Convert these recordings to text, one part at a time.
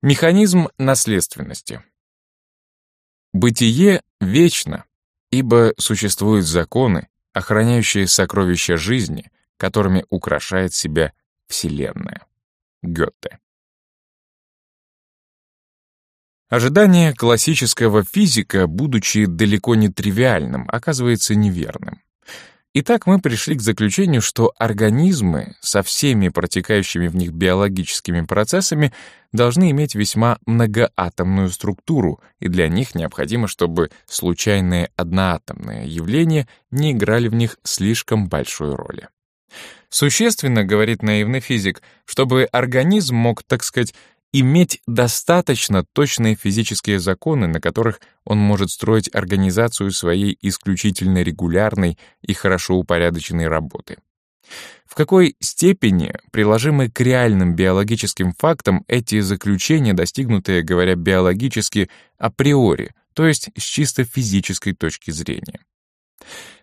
Механизм наследственности. Бытие вечно, ибо существуют законы, охраняющие сокровища жизни, которыми украшает себя Вселенная. Гёте. Ожидание классического физика, будучи далеко не тривиальным, оказывается неверным. Итак, мы пришли к заключению, что организмы со всеми протекающими в них биологическими процессами должны иметь весьма многоатомную структуру, и для них необходимо, чтобы случайные одноатомные явления не играли в них слишком большой роли. Существенно, говорит наивный физик, чтобы организм мог, так сказать, иметь достаточно точные физические законы, на которых он может строить организацию своей исключительно регулярной и хорошо упорядоченной работы. В какой степени приложимы к реальным биологическим фактам эти заключения, достигнутые, говоря биологически, априори, то есть с чисто физической точки зрения?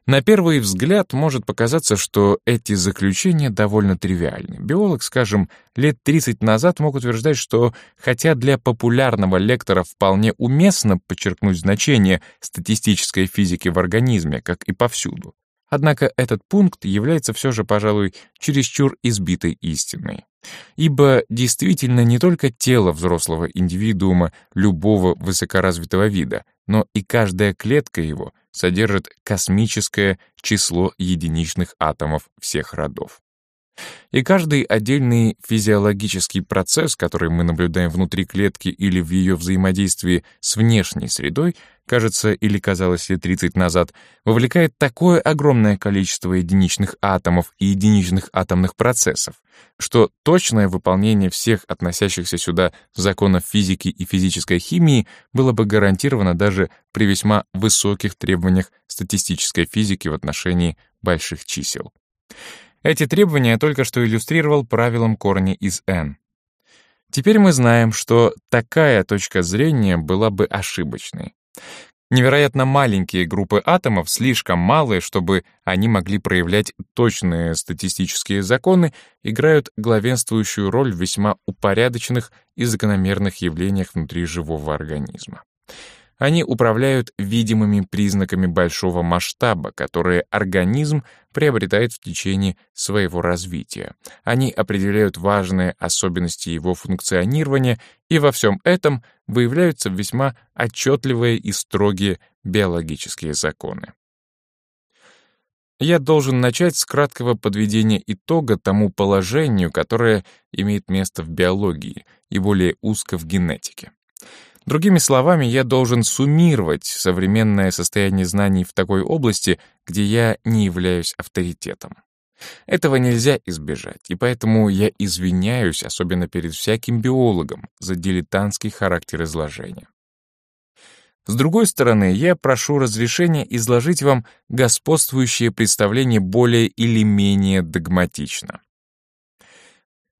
На первый взгляд может показаться, что эти заключения довольно тривиальны. Биолог, скажем, лет 30 назад мог утверждать, что хотя для популярного лектора вполне уместно подчеркнуть значение статистической физики в организме, как и повсюду, однако этот пункт является все же, пожалуй, чересчур избитой истиной. Ибо действительно не только тело взрослого индивидуума любого высокоразвитого вида, но и каждая клетка его — содержит космическое число единичных атомов всех родов. И каждый отдельный физиологический процесс, который мы наблюдаем внутри клетки или в ее взаимодействии с внешней средой, кажется или казалось лет 30 назад, вовлекает такое огромное количество единичных атомов и единичных атомных процессов, что точное выполнение всех относящихся сюда законов физики и физической химии было бы гарантировано даже при весьма высоких требованиях статистической физики в отношении больших чисел. Эти требования я только что иллюстрировал правилом корня из n. Теперь мы знаем, что такая точка зрения была бы ошибочной. Невероятно маленькие группы атомов, слишком малые, чтобы они могли проявлять точные статистические законы, играют главенствующую роль в весьма упорядоченных и закономерных явлениях внутри живого организма. Они управляют видимыми признаками большого масштаба, которые организм приобретает в течение своего развития. Они определяют важные особенности его функционирования, и во всем этом выявляются весьма отчетливые и строгие биологические законы. Я должен начать с краткого подведения итога тому положению, которое имеет место в биологии и более узко в генетике. Другими словами, я должен суммировать современное состояние знаний в такой области, где я не являюсь авторитетом. Этого нельзя избежать, и поэтому я извиняюсь, особенно перед всяким биологом, за дилетантский характер изложения. С другой стороны, я прошу разрешения изложить вам господствующее представление более или менее догматично.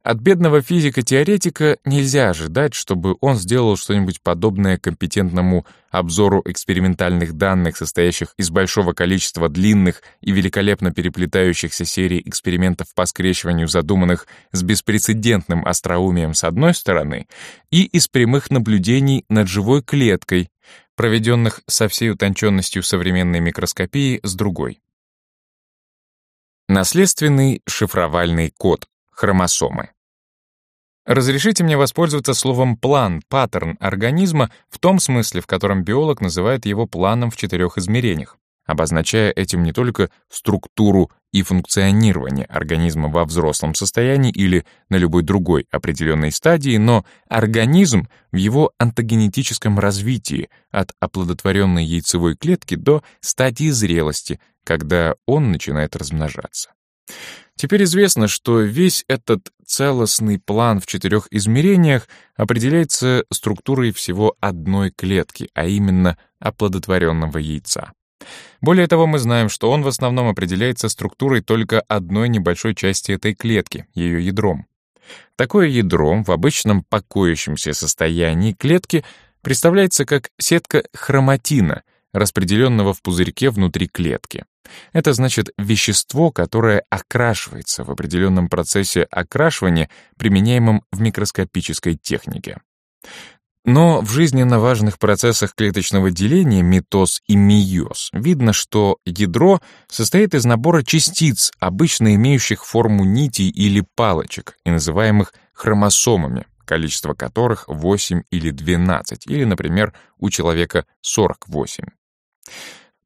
От бедного физика-теоретика нельзя ожидать, чтобы он сделал что-нибудь подобное компетентному обзору экспериментальных данных, состоящих из большого количества длинных и великолепно переплетающихся серий экспериментов по скрещиванию задуманных с беспрецедентным остроумием с одной стороны и из прямых наблюдений над живой клеткой, проведенных со всей утонченностью современной микроскопии с другой. Наследственный шифровальный код хромосомы. Разрешите мне воспользоваться словом «план», «паттерн» организма в том смысле, в котором биолог называет его планом в четырех измерениях, обозначая этим не только структуру и функционирование организма во взрослом состоянии или на любой другой определенной стадии, но организм в его онтогенетическом развитии от оплодотворенной яйцевой клетки до стадии зрелости, когда он начинает размножаться. Теперь известно, что весь этот целостный план в четырех измерениях определяется структурой всего одной клетки, а именно оплодотворенного яйца. Более того, мы знаем, что он в основном определяется структурой только одной небольшой части этой клетки, ее ядром. Такое ядро в обычном покоящемся состоянии клетки представляется как сетка хроматина, распределенного в пузырьке внутри клетки. Это значит вещество, которое окрашивается в определенном процессе окрашивания, применяемом в микроскопической технике. Но в жизненно важных процессах клеточного деления митоз и мейоз видно, что ядро состоит из набора частиц, обычно имеющих форму нитей или палочек и называемых хромосомами, количество которых 8 или 12, или, например, у человека 48.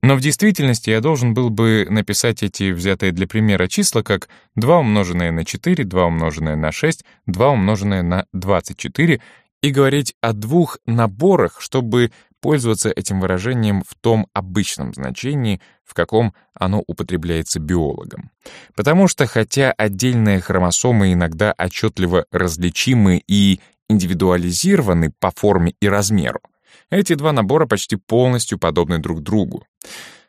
Но в действительности я должен был бы написать эти взятые для примера числа как 2 умноженное на 4, 2 умноженное на 6, 2 умноженное на 24 и говорить о двух наборах, чтобы пользоваться этим выражением в том обычном значении, в каком оно употребляется биологом. Потому что хотя отдельные хромосомы иногда отчетливо различимы и индивидуализированы по форме и размеру, эти два набора почти полностью подобны друг другу.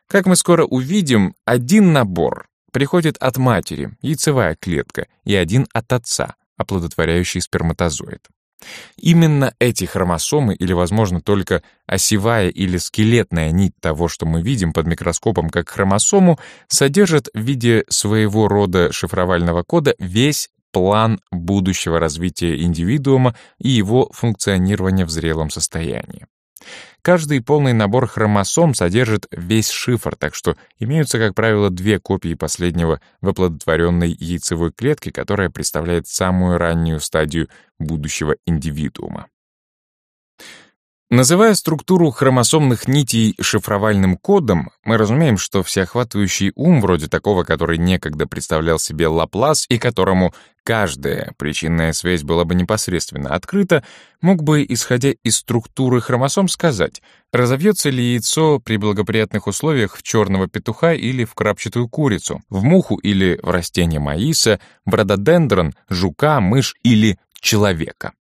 Как мы скоро увидим, один набор приходит от матери, яйцевая клетка, и один от отца, оплодотворяющий сперматозоид. Именно эти хромосомы, или, возможно, только осевая или скелетная нить того, что мы видим под микроскопом как хромосому, содержат в виде своего рода шифровального кода весь план будущего развития индивидуума и его функционирования в зрелом состоянии. Каждый полный набор хромосом содержит весь шифр, так что имеются, как правило, две копии последнего в оплодотворенной яйцевой клетке, которая представляет самую раннюю стадию будущего индивидуума. Называя структуру хромосомных нитей шифровальным кодом, мы разумеем, что всеохватывающий ум, вроде такого, который некогда представлял себе Лаплас и которому каждая причинная связь была бы непосредственно открыта, мог бы, исходя из структуры хромосом, сказать, разовьется ли яйцо при благоприятных условиях в черного петуха или в крапчатую курицу, в муху или в растение маиса, в рододендрон, жука, мышь или человека.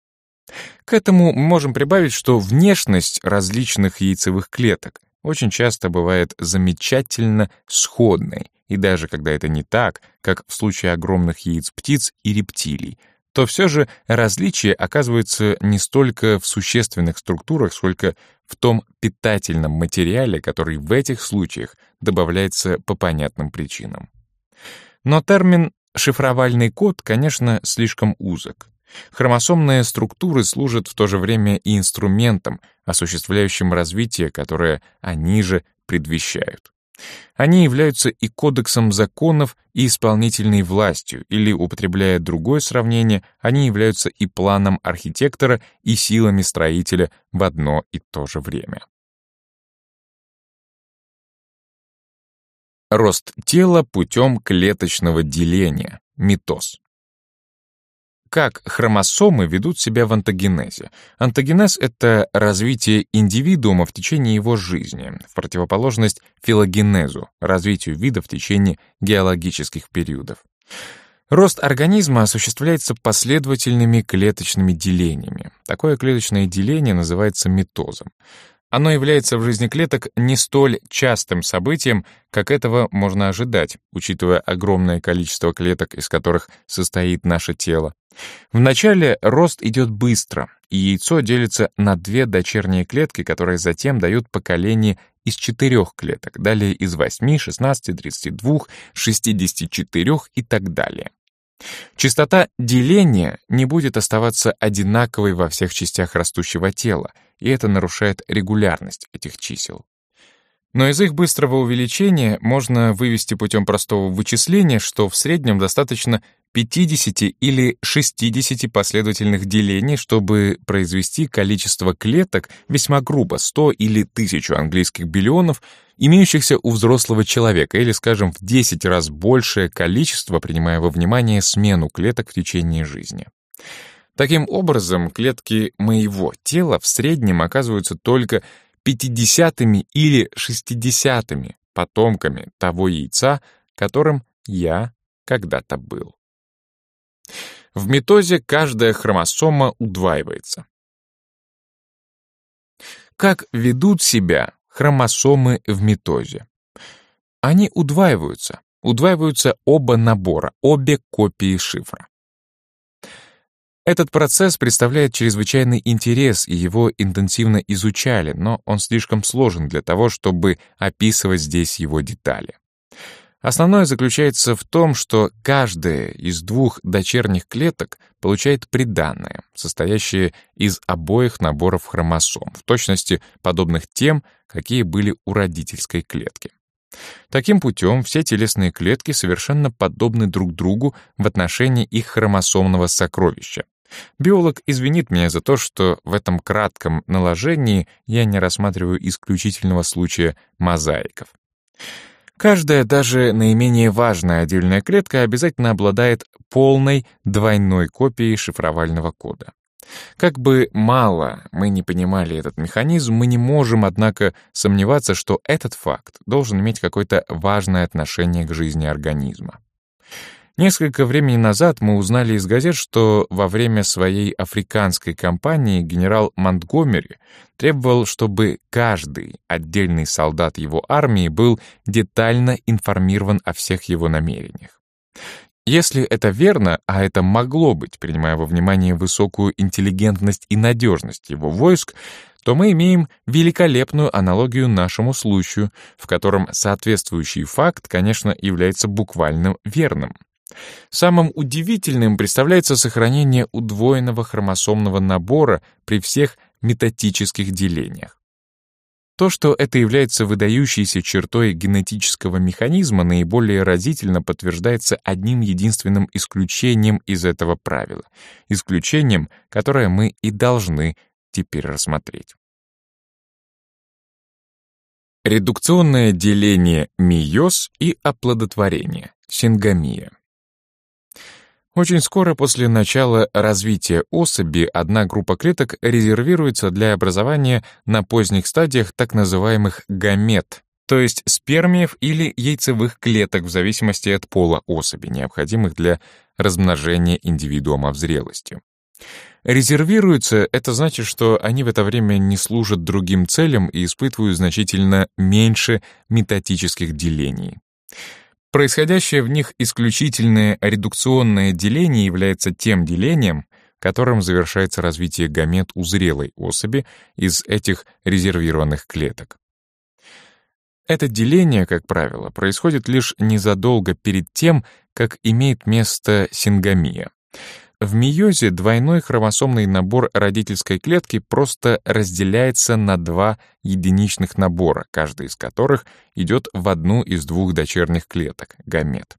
К этому мы можем прибавить, что внешность различных яйцевых клеток очень часто бывает замечательно сходной, и даже когда это не так, как в случае огромных яиц птиц и рептилий, то все же различие оказывается не столько в существенных структурах, сколько в том питательном материале, который в этих случаях добавляется по понятным причинам. Но термин «шифровальный код», конечно, слишком узок. Хромосомные структуры служат в то же время и инструментом, осуществляющим развитие, которое они же предвещают. Они являются и кодексом законов, и исполнительной властью, или, употребляя другое сравнение, они являются и планом архитектора, и силами строителя в одно и то же время. Рост тела путем клеточного деления, митоз. Как хромосомы ведут себя в антогенезе? Антогенез — это развитие индивидуума в течение его жизни, в противоположность филогенезу, развитию вида в течение геологических периодов. Рост организма осуществляется последовательными клеточными делениями. Такое клеточное деление называется митозом. Оно является в жизни клеток не столь частым событием, как этого можно ожидать, учитывая огромное количество клеток, из которых состоит наше тело. Вначале рост идет быстро, и яйцо делится на две дочерние клетки, которые затем дают поколение из четырех клеток, далее из 8, 16, 32, 64 и так далее. Частота деления не будет оставаться одинаковой во всех частях растущего тела, и это нарушает регулярность этих чисел. Но из их быстрого увеличения можно вывести путем простого вычисления, что в среднем достаточно 50 или 60 последовательных делений, чтобы произвести количество клеток весьма грубо 100 или 1000 английских биллионов, имеющихся у взрослого человека, или, скажем, в 10 раз большее количество, принимая во внимание смену клеток в течение жизни. Таким образом, клетки моего тела в среднем оказываются только 50-ми или 60-ми потомками того яйца, которым я когда-то был. В митозе каждая хромосома удваивается. Как ведут себя хромосомы в митозе? Они удваиваются. Удваиваются оба набора, обе копии шифра. Этот процесс представляет чрезвычайный интерес, и его интенсивно изучали, но он слишком сложен для того, чтобы описывать здесь его детали. Основное заключается в том, что каждая из двух дочерних клеток получает приданное, состоящее из обоих наборов хромосом, в точности подобных тем, какие были у родительской клетки. Таким путем все телесные клетки совершенно подобны друг другу в отношении их хромосомного сокровища. Биолог извинит меня за то, что в этом кратком наложении я не рассматриваю исключительного случая мозаиков. Каждая, даже наименее важная отдельная клетка обязательно обладает полной двойной копией шифровального кода. Как бы мало мы не понимали этот механизм, мы не можем, однако, сомневаться, что этот факт должен иметь какое-то важное отношение к жизни организма. Несколько времени назад мы узнали из газет, что во время своей африканской кампании генерал Монтгомери требовал, чтобы каждый отдельный солдат его армии был детально информирован о всех его намерениях. Если это верно, а это могло быть, принимая во внимание высокую интеллигентность и надежность его войск, то мы имеем великолепную аналогию нашему случаю, в котором соответствующий факт, конечно, является буквально верным. Самым удивительным представляется сохранение удвоенного хромосомного набора при всех метатических делениях. То, что это является выдающейся чертой генетического механизма, наиболее разительно подтверждается одним единственным исключением из этого правила. Исключением, которое мы и должны теперь рассмотреть. Редукционное деление мейоз и оплодотворение, сингамия. Очень скоро после начала развития особи одна группа клеток резервируется для образования на поздних стадиях так называемых гамет, то есть спермиев или яйцевых клеток в зависимости от пола особи, необходимых для размножения индивидуума в зрелости. Резервируются — это значит, что они в это время не служат другим целям и испытывают значительно меньше метатических делений. Происходящее в них исключительное редукционное деление является тем делением, которым завершается развитие гамет у зрелой особи из этих резервированных клеток. Это деление, как правило, происходит лишь незадолго перед тем, как имеет место сингамия. В мейозе двойной хромосомный набор родительской клетки просто разделяется на два единичных набора, каждый из которых идет в одну из двух дочерних клеток — гамет.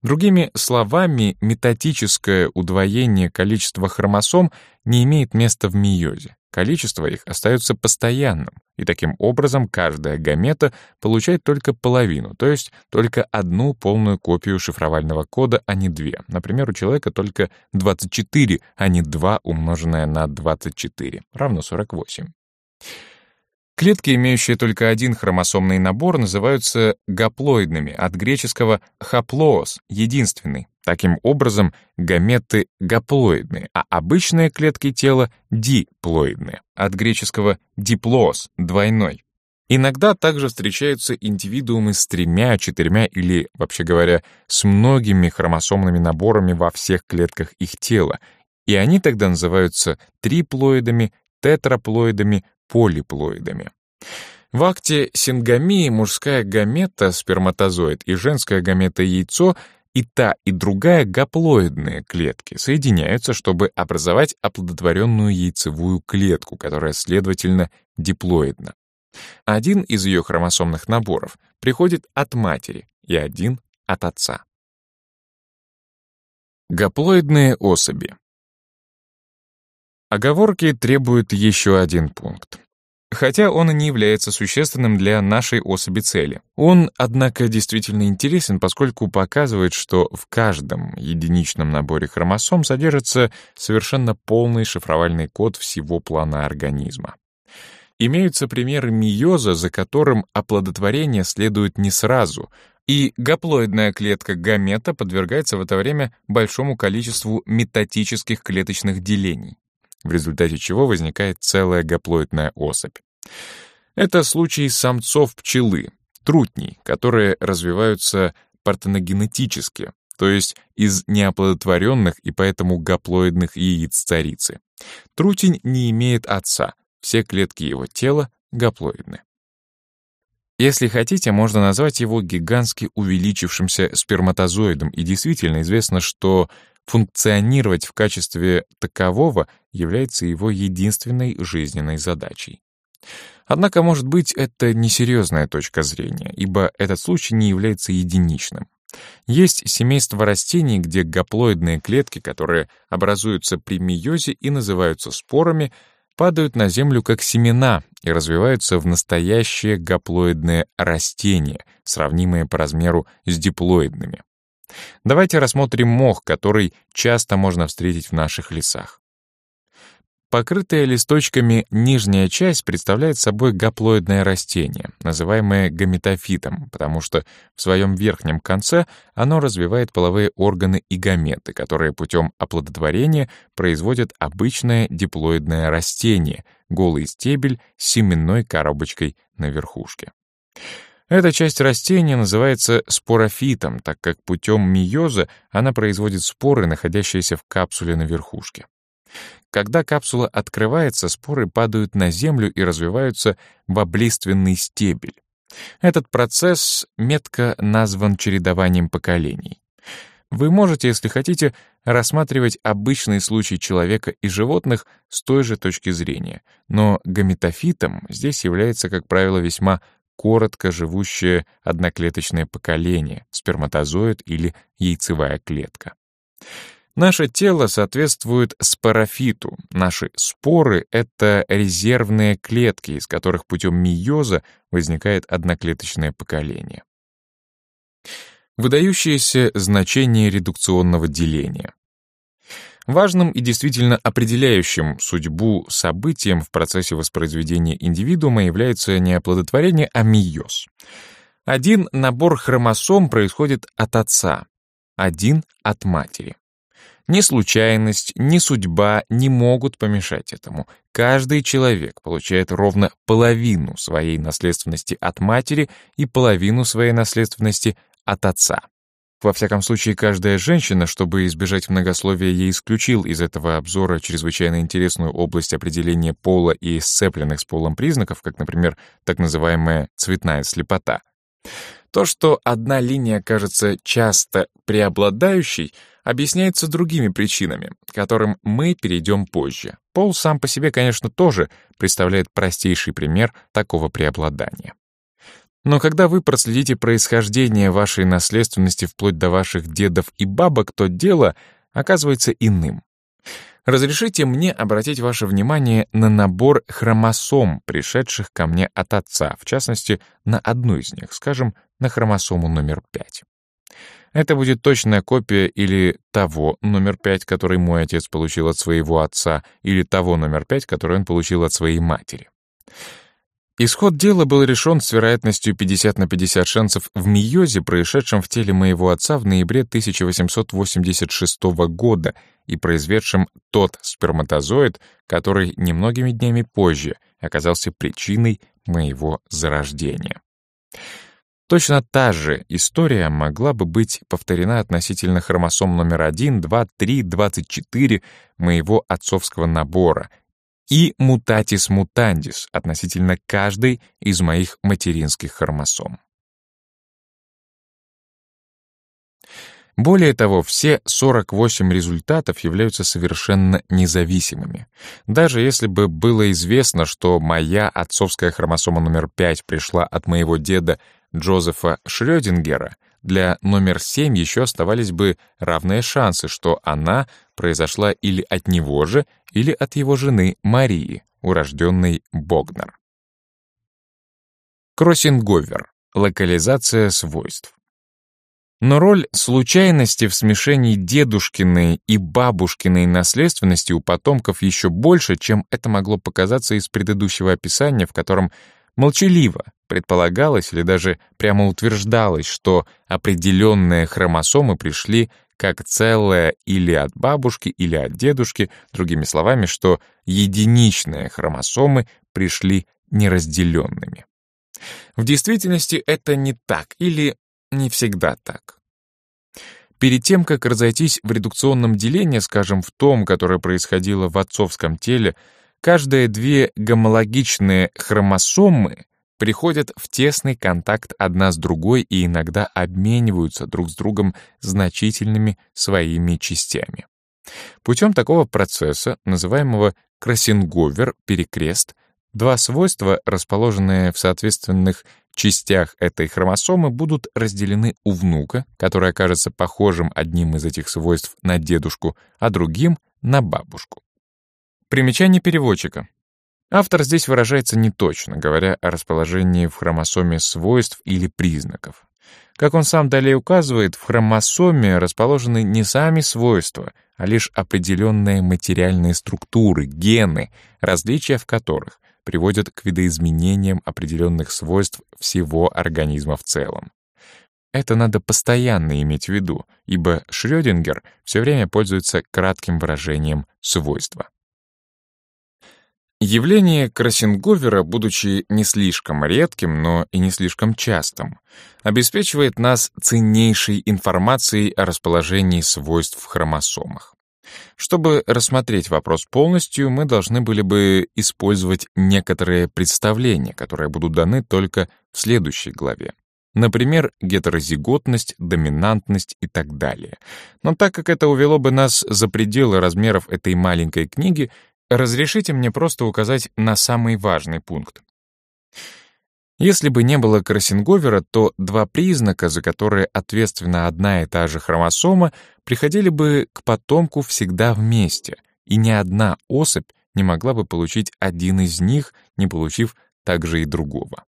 Другими словами, метатическое удвоение количества хромосом не имеет места в мейозе. Количество их остается постоянным, и таким образом каждая гамета получает только половину, то есть только одну полную копию шифровального кода, а не две. Например, у человека только 24, а не 2 умноженное на 24, равно 48. Клетки, имеющие только один хромосомный набор, называются гаплоидными, от греческого «хаплоос» — единственный. Таким образом, гаметы гаплоидные, а обычные клетки тела — диплоидные, от греческого «диплоос» — двойной. Иногда также встречаются индивидуумы с тремя, четырьмя или, вообще говоря, с многими хромосомными наборами во всех клетках их тела, и они тогда называются триплоидами, тетраплоидами, полиплоидами. В акте сингамии мужская гамета, сперматозоид, и женская гамета, яйцо, и та, и другая гаплоидные клетки соединяются, чтобы образовать оплодотворенную яйцевую клетку, которая, следовательно, диплоидна. Один из ее хромосомных наборов приходит от матери и один — от отца. Гаплоидные особи. Оговорки требуют еще один пункт. Хотя он и не является существенным для нашей особи цели. Он, однако, действительно интересен, поскольку показывает, что в каждом единичном наборе хромосом содержится совершенно полный шифровальный код всего плана организма. Имеются примеры мейоза, за которым оплодотворение следует не сразу, и гаплоидная клетка гамета подвергается в это время большому количеству метатических клеточных делений в результате чего возникает целая гаплоидная особь. Это случай самцов пчелы, трутней, которые развиваются партеногенетически, то есть из неоплодотворенных и поэтому гаплоидных яиц царицы. Трутень не имеет отца, все клетки его тела гаплоидны. Если хотите, можно назвать его гигантски увеличившимся сперматозоидом, и действительно известно, что функционировать в качестве такового является его единственной жизненной задачей. Однако, может быть, это несерьезная точка зрения, ибо этот случай не является единичным. Есть семейство растений, где гаплоидные клетки, которые образуются при мейозе и называются спорами, падают на землю как семена и развиваются в настоящее гаплоидное растение, сравнимое по размеру с диплоидными. Давайте рассмотрим мох, который часто можно встретить в наших лесах. Покрытая листочками нижняя часть представляет собой гаплоидное растение, называемое гаметофитом, потому что в своем верхнем конце оно развивает половые органы и гаметы, которые путем оплодотворения производят обычное диплоидное растение, голый стебель с семенной коробочкой на верхушке. Эта часть растения называется спорофитом, так как путем мейоза она производит споры, находящиеся в капсуле на верхушке. Когда капсула открывается, споры падают на землю и развиваются в облиственный стебель. Этот процесс метко назван чередованием поколений. Вы можете, если хотите, рассматривать обычный случай человека и животных с той же точки зрения, но гаметофитом здесь является, как правило, весьма коротко живущее одноклеточное поколение, сперматозоид или яйцевая клетка. Наше тело соответствует спорофиту. Наши споры — это резервные клетки, из которых путем мейоза возникает одноклеточное поколение. Выдающееся значение редукционного деления. Важным и действительно определяющим судьбу событием в процессе воспроизведения индивидуума является не оплодотворение, а мейоз. Один набор хромосом происходит от отца, один — от матери. Ни случайность, ни судьба не могут помешать этому. Каждый человек получает ровно половину своей наследственности от матери и половину своей наследственности от отца. Во всяком случае, каждая женщина, чтобы избежать многословия, я исключил из этого обзора чрезвычайно интересную область определения пола и сцепленных с полом признаков, как, например, так называемая цветная слепота. То, что одна линия кажется часто преобладающей — объясняется другими причинами, к которым мы перейдем позже. Пол сам по себе, конечно, тоже представляет простейший пример такого преобладания. Но когда вы проследите происхождение вашей наследственности вплоть до ваших дедов и бабок, то дело оказывается иным. Разрешите мне обратить ваше внимание на набор хромосом, пришедших ко мне от отца, в частности, на одну из них, скажем, на хромосому номер 5. Это будет точная копия или того номер 5, который мой отец получил от своего отца, или того номер 5, который он получил от своей матери. Исход дела был решен с вероятностью 50 на 50 шансов в миозе, происшедшем в теле моего отца в ноябре 1886 года и произведшем тот сперматозоид, который немногими днями позже оказался причиной моего зарождения. Точно та же история могла бы быть повторена относительно хромосом номер 1, 2, 3, 24 моего отцовского набора и мутатис мутандис относительно каждой из моих материнских хромосом. Более того, все 48 результатов являются совершенно независимыми. Даже если бы было известно, что моя отцовская хромосома номер 5 пришла от моего деда Джозефа Шрёдингера, для номер 7 еще оставались бы равные шансы, что она произошла или от него же, или от его жены Марии, урожденной Богнер. Кроссинговер. Локализация свойств. Но роль случайности в смешении дедушкиной и бабушкиной наследственности у потомков еще больше, чем это могло показаться из предыдущего описания, в котором молчаливо предполагалось или даже прямо утверждалось, что определенные хромосомы пришли как целое или от бабушки, или от дедушки, другими словами, что единичные хромосомы пришли неразделенными. В действительности это не так или не всегда так. Перед тем, как разойтись в редукционном делении, скажем, в том, которое происходило в отцовском теле, каждые две гомологичные хромосомы приходят в тесный контакт одна с другой и иногда обмениваются друг с другом значительными своими частями. Путем такого процесса, называемого кроссинговер-перекрест, два свойства, расположенные в соответственных частях этой хромосомы, будут разделены у внука, который окажется похожим одним из этих свойств на дедушку, а другим — на бабушку. Примечание переводчика. Автор здесь выражается неточно, говоря о расположении в хромосоме свойств или признаков. Как он сам далее указывает, в хромосоме расположены не сами свойства, а лишь определенные материальные структуры, гены, различия в которых приводят к видоизменениям определенных свойств всего организма в целом. Это надо постоянно иметь в виду, ибо Шрёдингер все время пользуется кратким выражением «свойства». Явление Красинговера, будучи не слишком редким, но и не слишком частым, обеспечивает нас ценнейшей информацией о расположении свойств в хромосомах. Чтобы рассмотреть вопрос полностью, мы должны были бы использовать некоторые представления, которые будут даны только в следующей главе. Например, гетерозиготность, доминантность и так далее. Но так как это увело бы нас за пределы размеров этой маленькой книги, Разрешите мне просто указать на самый важный пункт. Если бы не было Красинговера, то два признака, за которые ответственна одна и та же хромосома, приходили бы к потомку всегда вместе, и ни одна особь не могла бы получить один из них, не получив также и другого.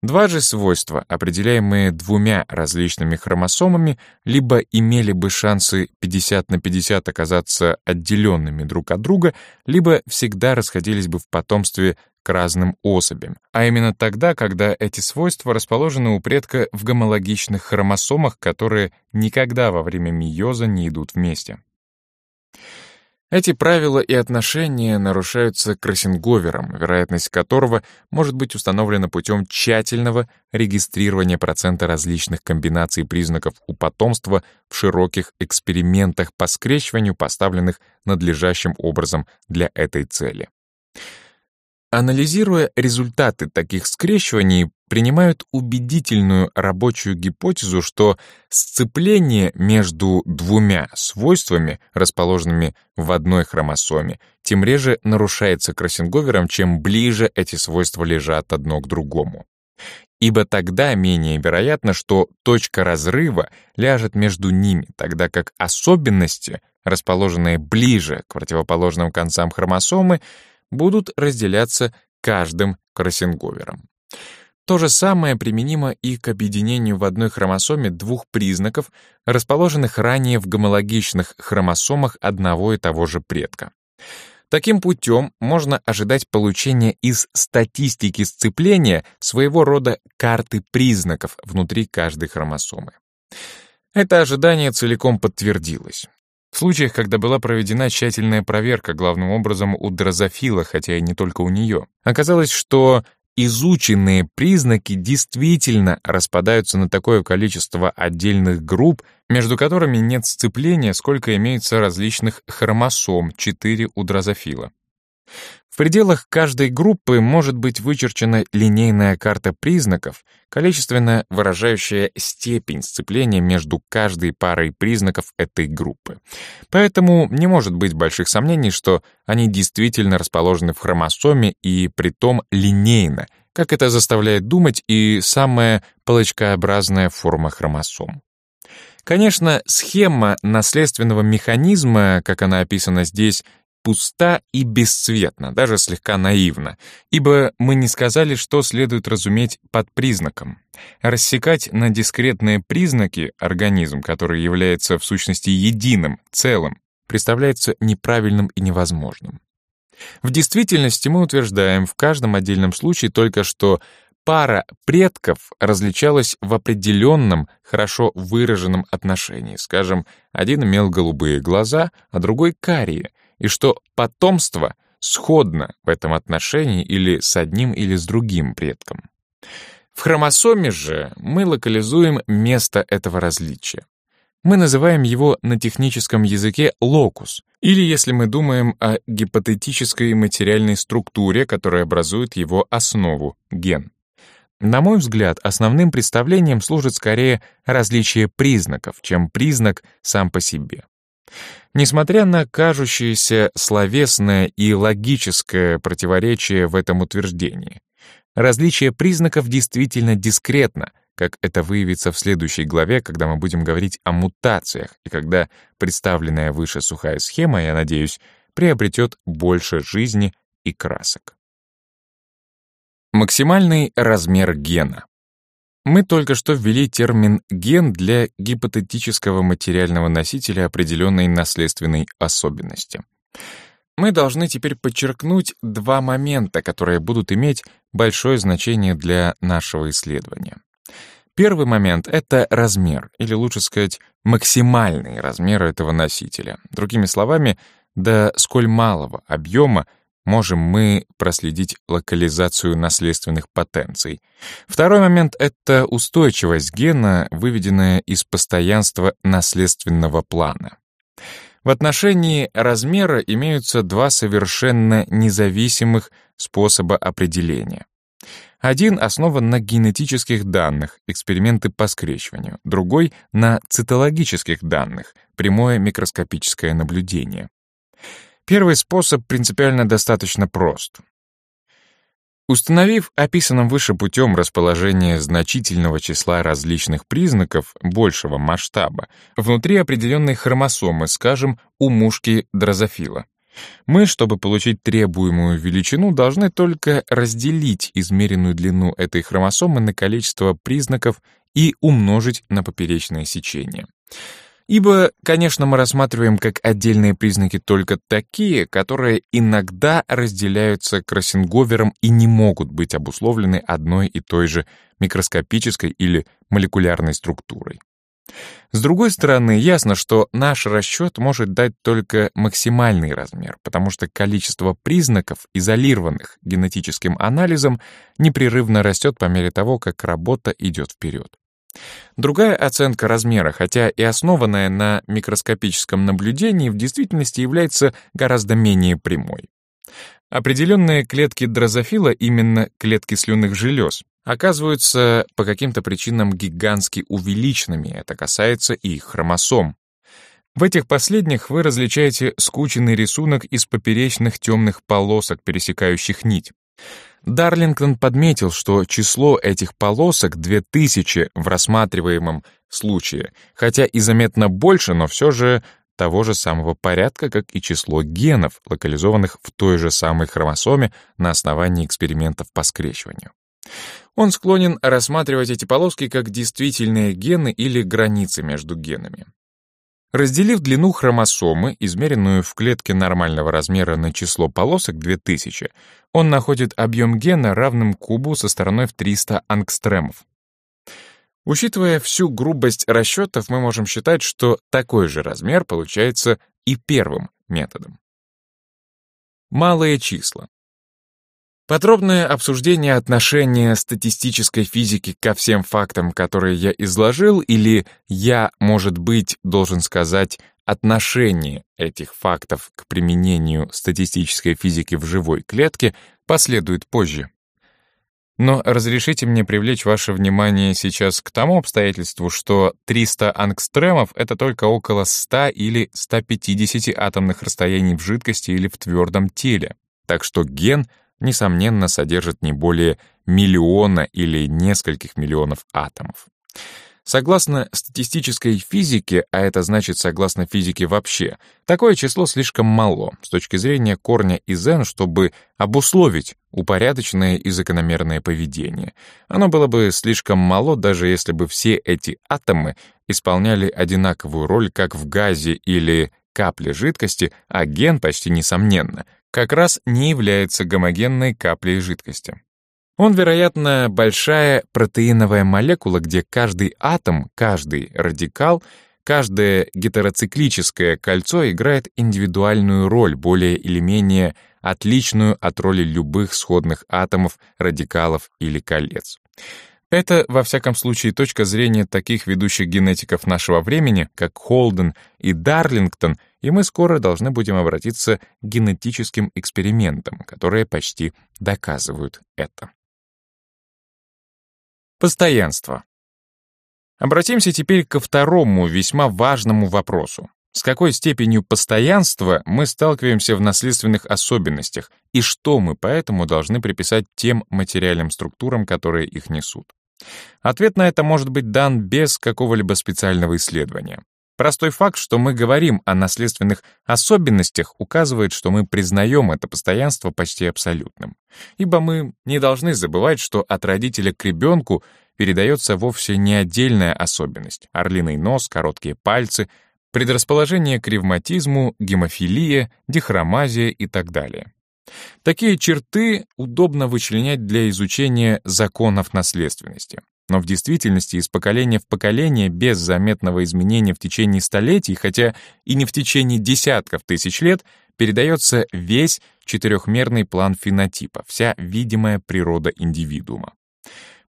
Два же свойства, определяемые двумя различными хромосомами, либо имели бы шансы 50 на 50 оказаться отделенными друг от друга, либо всегда расходились бы в потомстве к разным особям, а именно тогда, когда эти свойства расположены у предка в гомологичных хромосомах, которые никогда во время мейоза не идут вместе. Эти правила и отношения нарушаются кроссинговером, вероятность которого может быть установлена путем тщательного регистрирования процента различных комбинаций признаков у потомства в широких экспериментах по скрещиванию, поставленных надлежащим образом для этой цели. Анализируя результаты таких скрещиваний, принимают убедительную рабочую гипотезу, что сцепление между двумя свойствами, расположенными в одной хромосоме, тем реже нарушается кроссинговером, чем ближе эти свойства лежат одно к другому. Ибо тогда менее вероятно, что точка разрыва ляжет между ними, тогда как особенности, расположенные ближе к противоположным концам хромосомы, будут разделяться каждым кроссинговером. То же самое применимо и к объединению в одной хромосоме двух признаков, расположенных ранее в гомологичных хромосомах одного и того же предка. Таким путем можно ожидать получения из статистики сцепления своего рода карты признаков внутри каждой хромосомы. Это ожидание целиком подтвердилось. В случаях, когда была проведена тщательная проверка, главным образом у дрозофила, хотя и не только у нее, оказалось, что изученные признаки действительно распадаются на такое количество отдельных групп, между которыми нет сцепления, сколько имеется различных хромосом, 4 у дрозофила. В пределах каждой группы может быть вычерчена линейная карта признаков, количественно выражающая степень сцепления между каждой парой признаков этой группы. Поэтому не может быть больших сомнений, что они действительно расположены в хромосоме и притом линейно, как это заставляет думать и самая палочкообразная форма хромосом. Конечно, схема наследственного механизма, как она описана здесь, пуста и бесцветна, даже слегка наивна, ибо мы не сказали, что следует разуметь под признаком. Рассекать на дискретные признаки организм, который является в сущности единым, целым, представляется неправильным и невозможным. В действительности мы утверждаем в каждом отдельном случае только что пара предков различалась в определенном, хорошо выраженном отношении. Скажем, один имел голубые глаза, а другой — карие, и что потомство сходно в этом отношении или с одним или с другим предком. В хромосоме же мы локализуем место этого различия. Мы называем его на техническом языке локус, или если мы думаем о гипотетической материальной структуре, которая образует его основу — ген. На мой взгляд, основным представлением служит скорее различие признаков, чем признак сам по себе. Несмотря на кажущееся словесное и логическое противоречие в этом утверждении, различие признаков действительно дискретно, как это выявится в следующей главе, когда мы будем говорить о мутациях, и когда представленная выше сухая схема, я надеюсь, приобретет больше жизни и красок. Максимальный размер гена. Мы только что ввели термин «ген» для гипотетического материального носителя определенной наследственной особенности. Мы должны теперь подчеркнуть два момента, которые будут иметь большое значение для нашего исследования. Первый момент — это размер, или лучше сказать, максимальный размер этого носителя. Другими словами, до сколь малого объема можем мы проследить локализацию наследственных потенций. Второй момент — это устойчивость гена, выведенная из постоянства наследственного плана. В отношении размера имеются два совершенно независимых способа определения. Один основан на генетических данных, эксперименты по скрещиванию, другой — на цитологических данных, прямое микроскопическое наблюдение. Первый способ принципиально достаточно прост. Установив описанным выше путем расположение значительного числа различных признаков большего масштаба внутри определенной хромосомы, скажем, у мушки дрозофила, мы, чтобы получить требуемую величину, должны только разделить измеренную длину этой хромосомы на количество признаков и умножить на поперечное сечение. Ибо, конечно, мы рассматриваем как отдельные признаки только такие, которые иногда разделяются кроссинговером и не могут быть обусловлены одной и той же микроскопической или молекулярной структурой. С другой стороны, ясно, что наш расчет может дать только максимальный размер, потому что количество признаков, изолированных генетическим анализом, непрерывно растет по мере того, как работа идет вперед. Другая оценка размера, хотя и основанная на микроскопическом наблюдении, в действительности является гораздо менее прямой. Определенные клетки дрозофила, именно клетки слюнных желез, оказываются по каким-то причинам гигантски увеличенными, это касается и хромосом. В этих последних вы различаете скученный рисунок из поперечных темных полосок, пересекающих нить. Дарлингтон подметил, что число этих полосок 2000 в рассматриваемом случае, хотя и заметно больше, но все же того же самого порядка, как и число генов, локализованных в той же самой хромосоме на основании экспериментов по скрещиванию. Он склонен рассматривать эти полоски как действительные гены или границы между генами. Разделив длину хромосомы, измеренную в клетке нормального размера на число полосок 2000, он находит объем гена равным кубу со стороной в 300 ангстремов. Учитывая всю грубость расчетов, мы можем считать, что такой же размер получается и первым методом. Малые числа. Подробное обсуждение отношения статистической физики ко всем фактам, которые я изложил, или я, может быть, должен сказать, отношение этих фактов к применению статистической физики в живой клетке, последует позже. Но разрешите мне привлечь ваше внимание сейчас к тому обстоятельству, что 300 ангстремов — это только около 100 или 150 атомных расстояний в жидкости или в твердом теле. Так что ген — несомненно, содержит не более миллиона или нескольких миллионов атомов. Согласно статистической физике, а это значит согласно физике вообще, такое число слишком мало с точки зрения корня из n, чтобы обусловить упорядоченное и закономерное поведение. Оно было бы слишком мало, даже если бы все эти атомы исполняли одинаковую роль как в газе или капле жидкости, а ген почти несомненно — как раз не является гомогенной каплей жидкости. Он, вероятно, большая протеиновая молекула, где каждый атом, каждый радикал, каждое гетероциклическое кольцо играет индивидуальную роль, более или менее отличную от роли любых сходных атомов, радикалов или колец. Это, во всяком случае, точка зрения таких ведущих генетиков нашего времени, как Холден и Дарлингтон, и мы скоро должны будем обратиться к генетическим экспериментам, которые почти доказывают это. Постоянство. Обратимся теперь ко второму весьма важному вопросу. С какой степенью постоянства мы сталкиваемся в наследственных особенностях и что мы поэтому должны приписать тем материальным структурам, которые их несут? Ответ на это может быть дан без какого-либо специального исследования. Простой факт, что мы говорим о наследственных особенностях, указывает, что мы признаем это постоянство почти абсолютным. Ибо мы не должны забывать, что от родителя к ребенку передается вовсе не отдельная особенность — орлиный нос, короткие пальцы, предрасположение к ревматизму, гемофилия, дихромазия и так далее. Такие черты удобно вычленять для изучения законов наследственности. Но в действительности из поколения в поколение без заметного изменения в течение столетий, хотя и не в течение десятков тысяч лет, передается весь четырехмерный план фенотипа, вся видимая природа индивидуума.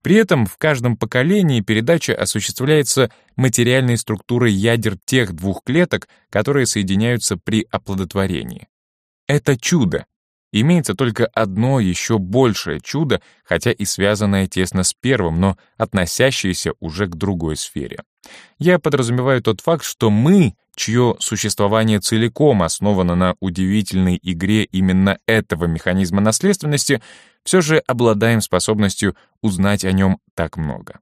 При этом в каждом поколении передача осуществляется материальной структурой ядер тех двух клеток, которые соединяются при оплодотворении. Это чудо, Имеется только одно еще большее чудо, хотя и связанное тесно с первым, но относящееся уже к другой сфере. Я подразумеваю тот факт, что мы, чье существование целиком основано на удивительной игре именно этого механизма наследственности, все же обладаем способностью узнать о нем так много.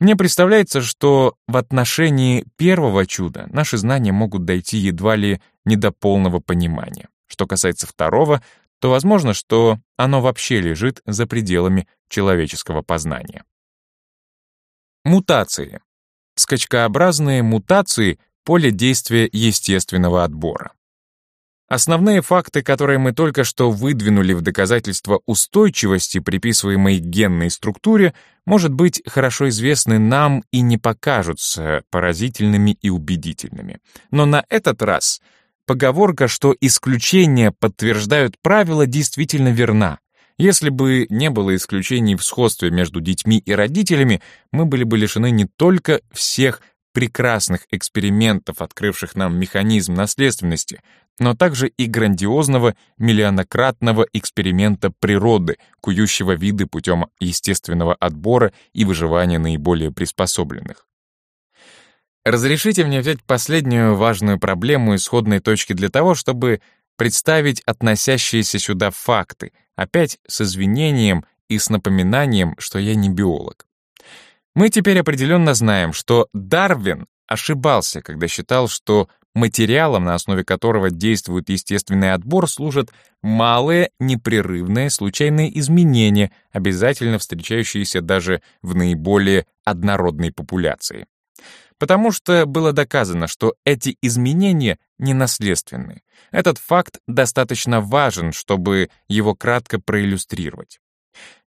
Мне представляется, что в отношении первого чуда наши знания могут дойти едва ли не до полного понимания. Что касается второго, то возможно, что оно вообще лежит за пределами человеческого познания. Мутации. Скачкообразные мутации — поле действия естественного отбора. Основные факты, которые мы только что выдвинули в доказательство устойчивости, приписываемой генной структуре, может быть, хорошо известны нам и не покажутся поразительными и убедительными. Но на этот раз Поговорка, что исключения подтверждают правила, действительно верна. Если бы не было исключений в сходстве между детьми и родителями, мы были бы лишены не только всех прекрасных экспериментов, открывших нам механизм наследственности, но также и грандиозного миллионократного эксперимента природы, кующего виды путем естественного отбора и выживания наиболее приспособленных. Разрешите мне взять последнюю важную проблему исходной точки для того, чтобы представить относящиеся сюда факты, опять с извинением и с напоминанием, что я не биолог. Мы теперь определенно знаем, что Дарвин ошибался, когда считал, что материалом, на основе которого действует естественный отбор, служат малые, непрерывные, случайные изменения, обязательно встречающиеся даже в наиболее однородной популяции потому что было доказано, что эти изменения не наследственны. Этот факт достаточно важен, чтобы его кратко проиллюстрировать.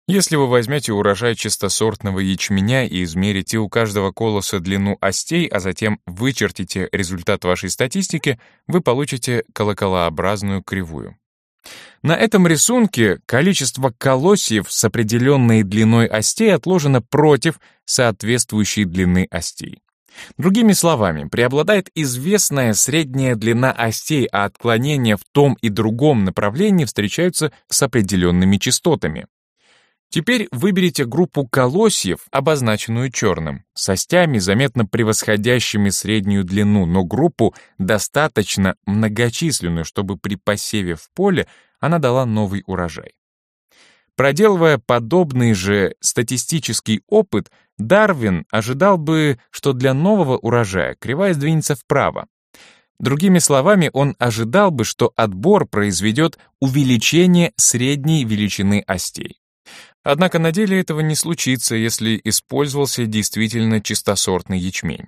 Если вы возьмете урожай чистосортного ячменя и измерите у каждого колоса длину остей, а затем вычертите результат вашей статистики, вы получите колоколообразную кривую. На этом рисунке количество колосьев с определенной длиной остей отложено против соответствующей длины остей. Другими словами, преобладает известная средняя длина остей, а отклонения в том и другом направлении встречаются с определенными частотами. Теперь выберите группу колосьев, обозначенную черным, с остями, заметно превосходящими среднюю длину, но группу достаточно многочисленную, чтобы при посеве в поле она дала новый урожай. Проделывая подобный же статистический опыт, Дарвин ожидал бы, что для нового урожая кривая сдвинется вправо. Другими словами, он ожидал бы, что отбор произведет увеличение средней величины остей. Однако на деле этого не случится, если использовался действительно чистосортный ячмень.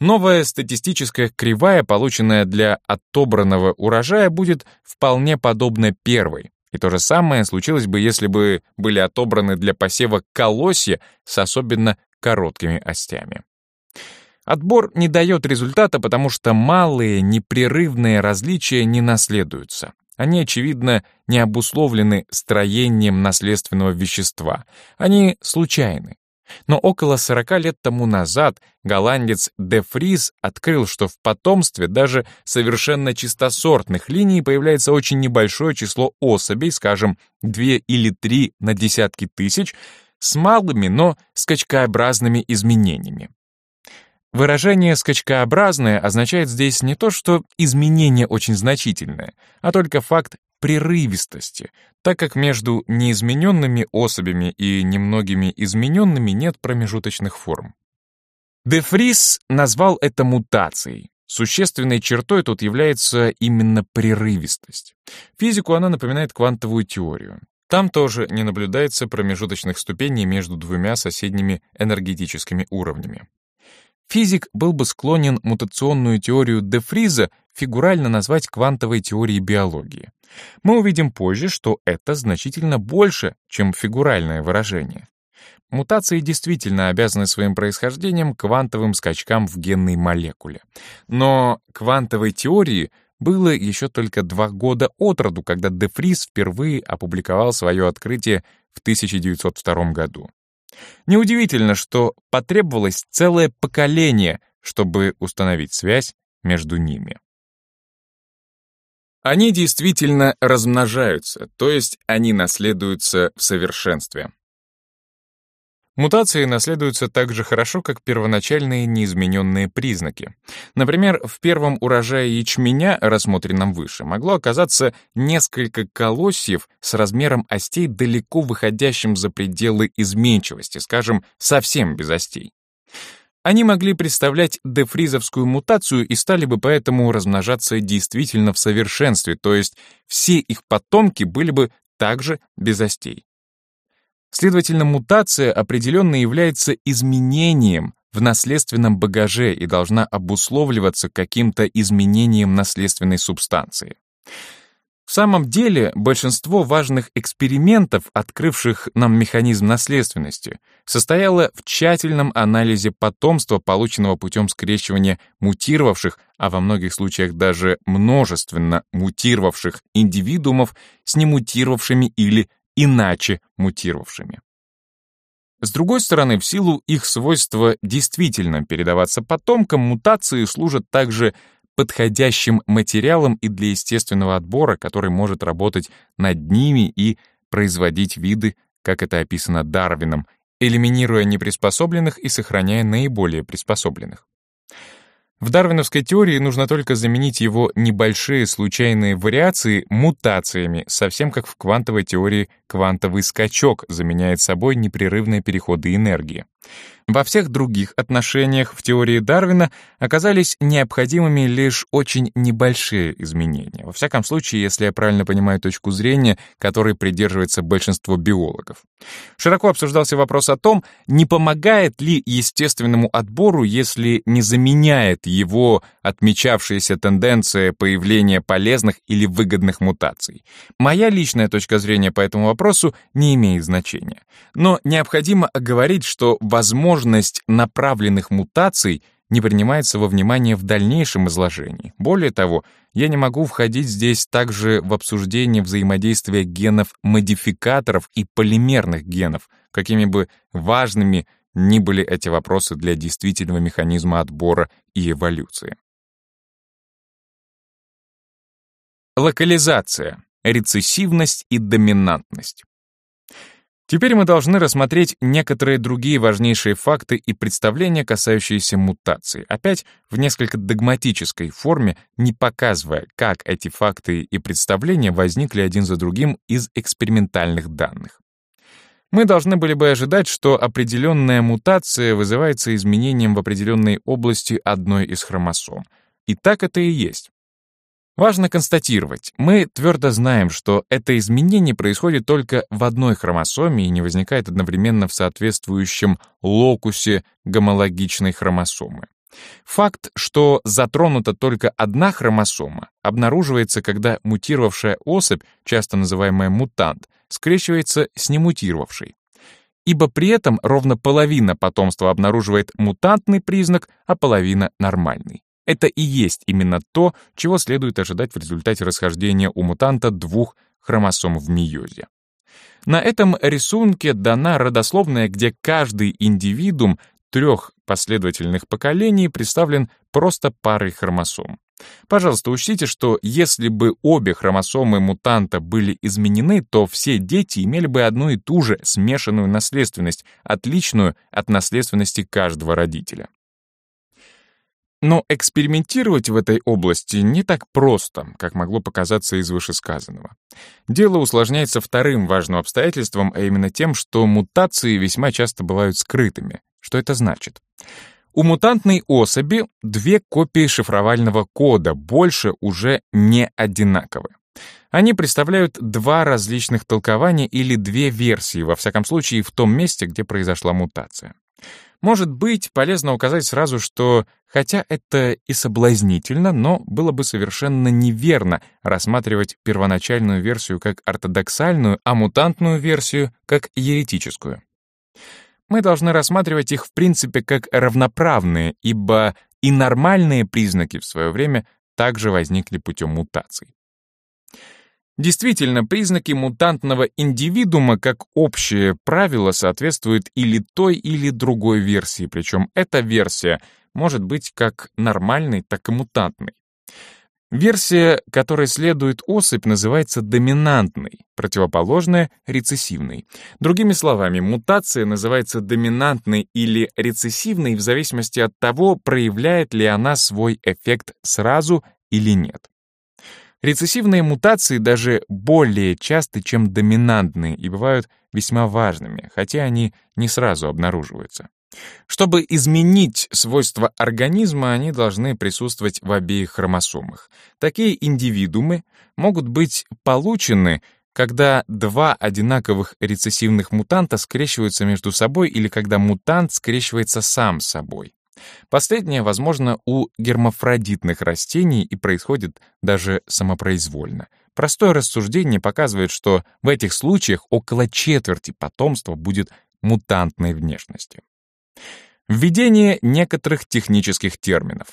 Новая статистическая кривая, полученная для отобранного урожая, будет вполне подобна первой. И то же самое случилось бы, если бы были отобраны для посева колосья с особенно короткими остями. Отбор не дает результата, потому что малые непрерывные различия не наследуются. Они, очевидно, не обусловлены строением наследственного вещества. Они случайны. Но около 40 лет тому назад голландец Де Фрис открыл, что в потомстве даже совершенно чистосортных линий появляется очень небольшое число особей, скажем, 2 или 3 на десятки тысяч, с малыми, но скачкообразными изменениями. Выражение «скачкообразное» означает здесь не то, что изменение очень значительное, а только факт прерывистости, так как между неизмененными особями и немногими измененными нет промежуточных форм. Де Фрис назвал это мутацией. Существенной чертой тут является именно прерывистость. Физику она напоминает квантовую теорию. Там тоже не наблюдается промежуточных ступеней между двумя соседними энергетическими уровнями. Физик был бы склонен мутационную теорию де Фриза фигурально назвать квантовой теорией биологии. Мы увидим позже, что это значительно больше, чем фигуральное выражение. Мутации действительно обязаны своим происхождением квантовым скачкам в генной молекуле. Но квантовой теории было еще только два года от роду, когда Де Фрис впервые опубликовал свое открытие в 1902 году. Неудивительно, что потребовалось целое поколение, чтобы установить связь между ними. Они действительно размножаются, то есть они наследуются в совершенстве. Мутации наследуются так же хорошо, как первоначальные неизмененные признаки. Например, в первом урожае ячменя, рассмотренном выше, могло оказаться несколько колосьев с размером остей, далеко выходящим за пределы изменчивости, скажем, совсем без остей. Они могли представлять дефризовскую мутацию и стали бы поэтому размножаться действительно в совершенстве, то есть все их потомки были бы также без остей. Следовательно, мутация определенно является изменением в наследственном багаже и должна обусловливаться каким-то изменением наследственной субстанции. В самом деле, большинство важных экспериментов, открывших нам механизм наследственности, состояло в тщательном анализе потомства, полученного путем скрещивания мутировавших, а во многих случаях даже множественно мутировавших индивидуумов с немутировавшими или иначе мутировавшими. С другой стороны, в силу их свойства действительно передаваться потомкам, мутации служат также подходящим материалом и для естественного отбора, который может работать над ними и производить виды, как это описано Дарвином, элиминируя неприспособленных и сохраняя наиболее приспособленных. В дарвиновской теории нужно только заменить его небольшие случайные вариации мутациями, совсем как в квантовой теории квантовый скачок заменяет собой непрерывные переходы энергии. Во всех других отношениях в теории Дарвина оказались необходимыми лишь очень небольшие изменения. Во всяком случае, если я правильно понимаю точку зрения, которой придерживается большинство биологов. Широко обсуждался вопрос о том, не помогает ли естественному отбору, если не заменяет его отмечавшаяся тенденция появления полезных или выгодных мутаций. Моя личная точка зрения по этому вопросу не имеет значения. Но необходимо оговорить, что возможность направленных мутаций не принимается во внимание в дальнейшем изложении. Более того, я не могу входить здесь также в обсуждение взаимодействия генов-модификаторов и полимерных генов, какими бы важными ни были эти вопросы для действительного механизма отбора и эволюции. Локализация, рецессивность и доминантность. Теперь мы должны рассмотреть некоторые другие важнейшие факты и представления, касающиеся мутаций, опять в несколько догматической форме, не показывая, как эти факты и представления возникли один за другим из экспериментальных данных. Мы должны были бы ожидать, что определенная мутация вызывается изменением в определенной области одной из хромосом. И так это и есть. Важно констатировать, мы твердо знаем, что это изменение происходит только в одной хромосоме и не возникает одновременно в соответствующем локусе гомологичной хромосомы. Факт, что затронута только одна хромосома, обнаруживается, когда мутировавшая особь, часто называемая мутант, скрещивается с немутировавшей. Ибо при этом ровно половина потомства обнаруживает мутантный признак, а половина — нормальный. Это и есть именно то, чего следует ожидать в результате расхождения у мутанта двух хромосом в мейозе. На этом рисунке дана родословная, где каждый индивидуум трех последовательных поколений представлен просто парой хромосом. Пожалуйста, учтите, что если бы обе хромосомы мутанта были изменены, то все дети имели бы одну и ту же смешанную наследственность, отличную от наследственности каждого родителя. Но экспериментировать в этой области не так просто, как могло показаться из вышесказанного. Дело усложняется вторым важным обстоятельством, а именно тем, что мутации весьма часто бывают скрытыми. Что это значит? У мутантной особи две копии шифровального кода, больше уже не одинаковы. Они представляют два различных толкования или две версии, во всяком случае в том месте, где произошла мутация. Может быть, полезно указать сразу, что, хотя это и соблазнительно, но было бы совершенно неверно рассматривать первоначальную версию как ортодоксальную, а мутантную версию как еретическую. Мы должны рассматривать их в принципе как равноправные, ибо и нормальные признаки в свое время также возникли путем мутаций. Действительно, признаки мутантного индивидуума как общее правило соответствуют или той, или другой версии, причем эта версия может быть как нормальной, так и мутантной. Версия, которой следует особь, называется доминантной, противоположная — рецессивной. Другими словами, мутация называется доминантной или рецессивной в зависимости от того, проявляет ли она свой эффект сразу или нет. Рецессивные мутации даже более часты, чем доминантные, и бывают весьма важными, хотя они не сразу обнаруживаются. Чтобы изменить свойства организма, они должны присутствовать в обеих хромосомах. Такие индивидуумы могут быть получены, когда два одинаковых рецессивных мутанта скрещиваются между собой или когда мутант скрещивается сам с собой. Последнее возможно у гермафродитных растений и происходит даже самопроизвольно. Простое рассуждение показывает, что в этих случаях около четверти потомства будет мутантной внешности. Введение некоторых технических терминов.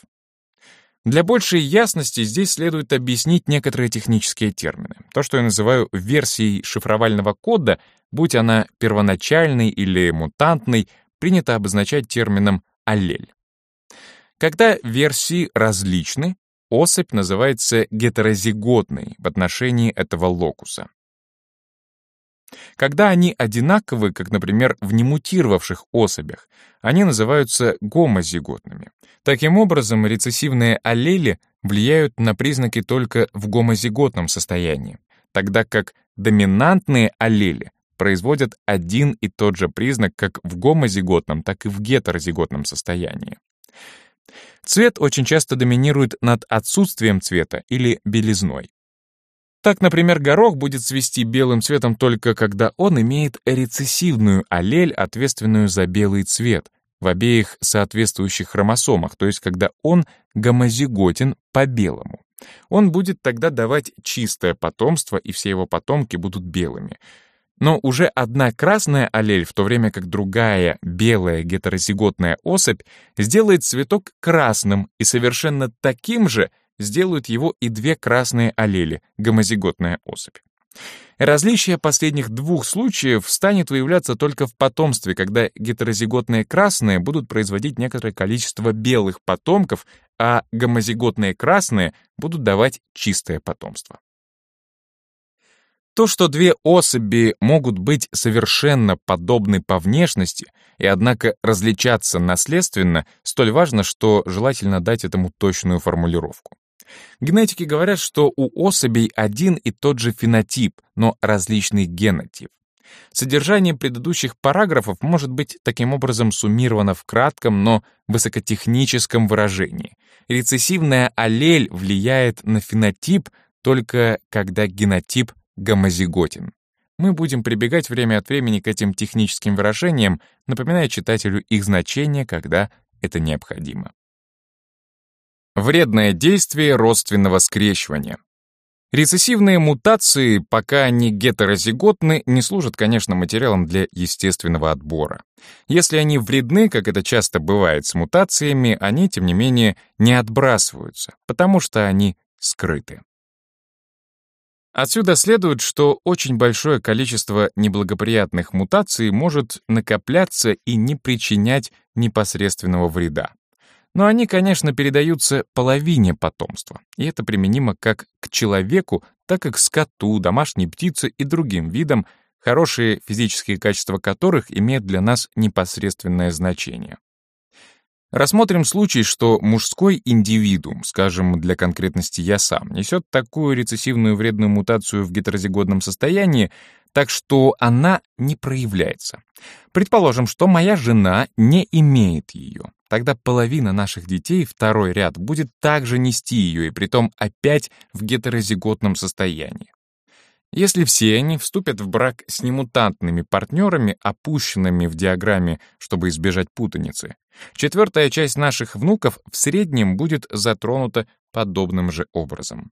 Для большей ясности здесь следует объяснить некоторые технические термины. То, что я называю версией шифровального кода, будь она первоначальной или мутантной, принято обозначать термином аллель. Когда версии различны, особь называется гетерозиготной в отношении этого локуса. Когда они одинаковы, как, например, в немутировавших особях, они называются гомозиготными. Таким образом, рецессивные аллели влияют на признаки только в гомозиготном состоянии, тогда как доминантные аллели производят один и тот же признак как в гомозиготном, так и в гетерозиготном состоянии. Цвет очень часто доминирует над отсутствием цвета или белизной. Так, например, горох будет цвести белым цветом только когда он имеет рецессивную аллель, ответственную за белый цвет, в обеих соответствующих хромосомах, то есть когда он гомозиготен по белому. Он будет тогда давать чистое потомство, и все его потомки будут белыми. Но уже одна красная аллель, в то время как другая, белая гетерозиготная особь, сделает цветок красным, и совершенно таким же сделают его и две красные аллели, гомозиготная особь. Различие последних двух случаев станет выявляться только в потомстве, когда гетерозиготные красные будут производить некоторое количество белых потомков, а гомозиготные красные будут давать чистое потомство. То, что две особи могут быть совершенно подобны по внешности и, однако, различаться наследственно, столь важно, что желательно дать этому точную формулировку. Генетики говорят, что у особей один и тот же фенотип, но различный генотип. Содержание предыдущих параграфов может быть таким образом суммировано в кратком, но высокотехническом выражении. Рецессивная аллель влияет на фенотип только когда генотип гомозиготен. Мы будем прибегать время от времени к этим техническим выражениям, напоминая читателю их значение, когда это необходимо. Вредное действие родственного скрещивания. Рецессивные мутации, пока они гетерозиготны, не служат, конечно, материалом для естественного отбора. Если они вредны, как это часто бывает с мутациями, они, тем не менее, не отбрасываются, потому что они скрыты. Отсюда следует, что очень большое количество неблагоприятных мутаций может накопляться и не причинять непосредственного вреда. Но они, конечно, передаются половине потомства, и это применимо как к человеку, так и к скоту, домашней птице и другим видам, хорошие физические качества которых имеют для нас непосредственное значение. Рассмотрим случай, что мужской индивидуум, скажем, для конкретности я сам, несет такую рецессивную вредную мутацию в гетерозигодном состоянии, так что она не проявляется. Предположим, что моя жена не имеет ее. Тогда половина наших детей, второй ряд, будет также нести ее, и притом опять в гетерозиготном состоянии. Если все они вступят в брак с немутантными партнерами, опущенными в диаграмме, чтобы избежать путаницы, четвертая часть наших внуков в среднем будет затронута подобным же образом.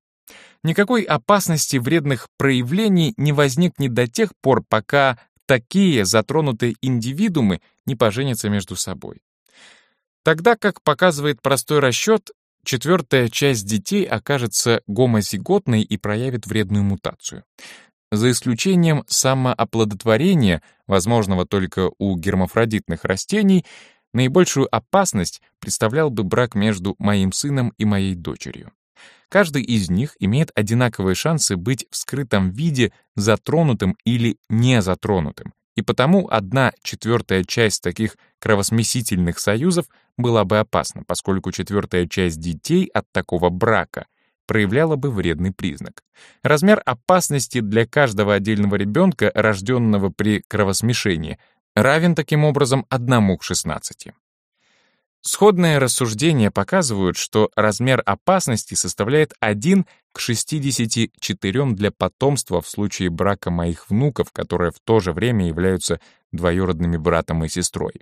Никакой опасности вредных проявлений не возникнет до тех пор, пока такие затронутые индивидуумы не поженятся между собой. Тогда, как показывает простой расчет, четвертая часть детей окажется гомозиготной и проявит вредную мутацию. За исключением самооплодотворения, возможного только у гермафродитных растений, наибольшую опасность представлял бы брак между моим сыном и моей дочерью. Каждый из них имеет одинаковые шансы быть в скрытом виде затронутым или не затронутым, и потому одна четвертая часть таких кровосмесительных союзов была бы опасна, поскольку четвертая часть детей от такого брака проявляла бы вредный признак. Размер опасности для каждого отдельного ребенка, рожденного при кровосмешении, равен таким образом 1 к 16. Сходные рассуждения показывают, что размер опасности составляет 1 к 64 для потомства в случае брака моих внуков, которые в то же время являются двоюродными братом и сестрой.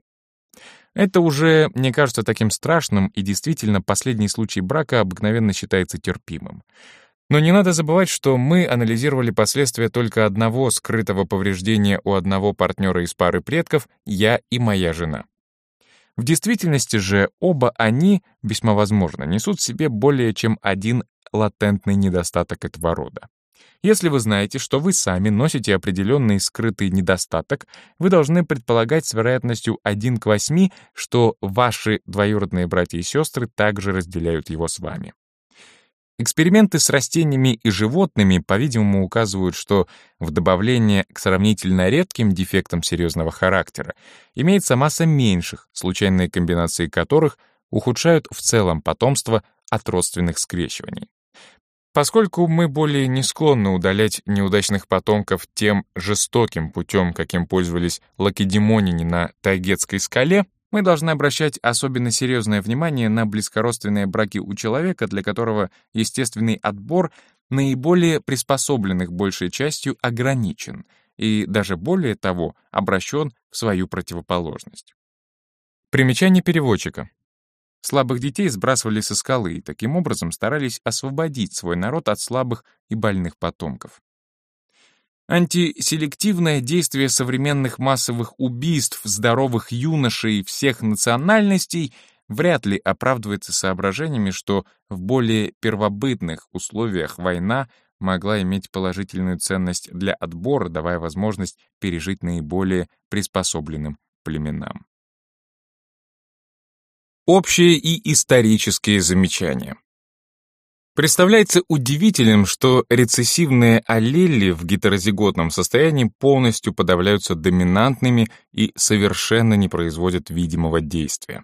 Это уже не кажется таким страшным, и действительно последний случай брака обыкновенно считается терпимым. Но не надо забывать, что мы анализировали последствия только одного скрытого повреждения у одного партнера из пары предков, я и моя жена. В действительности же оба они, весьма возможно, несут в себе более чем один латентный недостаток этого рода. Если вы знаете, что вы сами носите определенный скрытый недостаток, вы должны предполагать с вероятностью 1 к 8, что ваши двоюродные братья и сестры также разделяют его с вами. Эксперименты с растениями и животными, по-видимому, указывают, что в добавление к сравнительно редким дефектам серьезного характера имеется масса меньших, случайные комбинации которых ухудшают в целом потомство от родственных скрещиваний. Поскольку мы более не склонны удалять неудачных потомков тем жестоким путем, каким пользовались лакедемонине на Тайгетской скале, мы должны обращать особенно серьезное внимание на близкородственные браки у человека, для которого естественный отбор наиболее приспособленных большей частью ограничен и даже более того обращен в свою противоположность. Примечание переводчика. Слабых детей сбрасывали со скалы и таким образом старались освободить свой народ от слабых и больных потомков. Антиселективное действие современных массовых убийств здоровых юношей всех национальностей вряд ли оправдывается соображениями, что в более первобытных условиях война могла иметь положительную ценность для отбора, давая возможность пережить наиболее приспособленным племенам. Общие и исторические замечания. Представляется удивительным, что рецессивные аллели в гетерозиготном состоянии полностью подавляются доминантными и совершенно не производят видимого действия.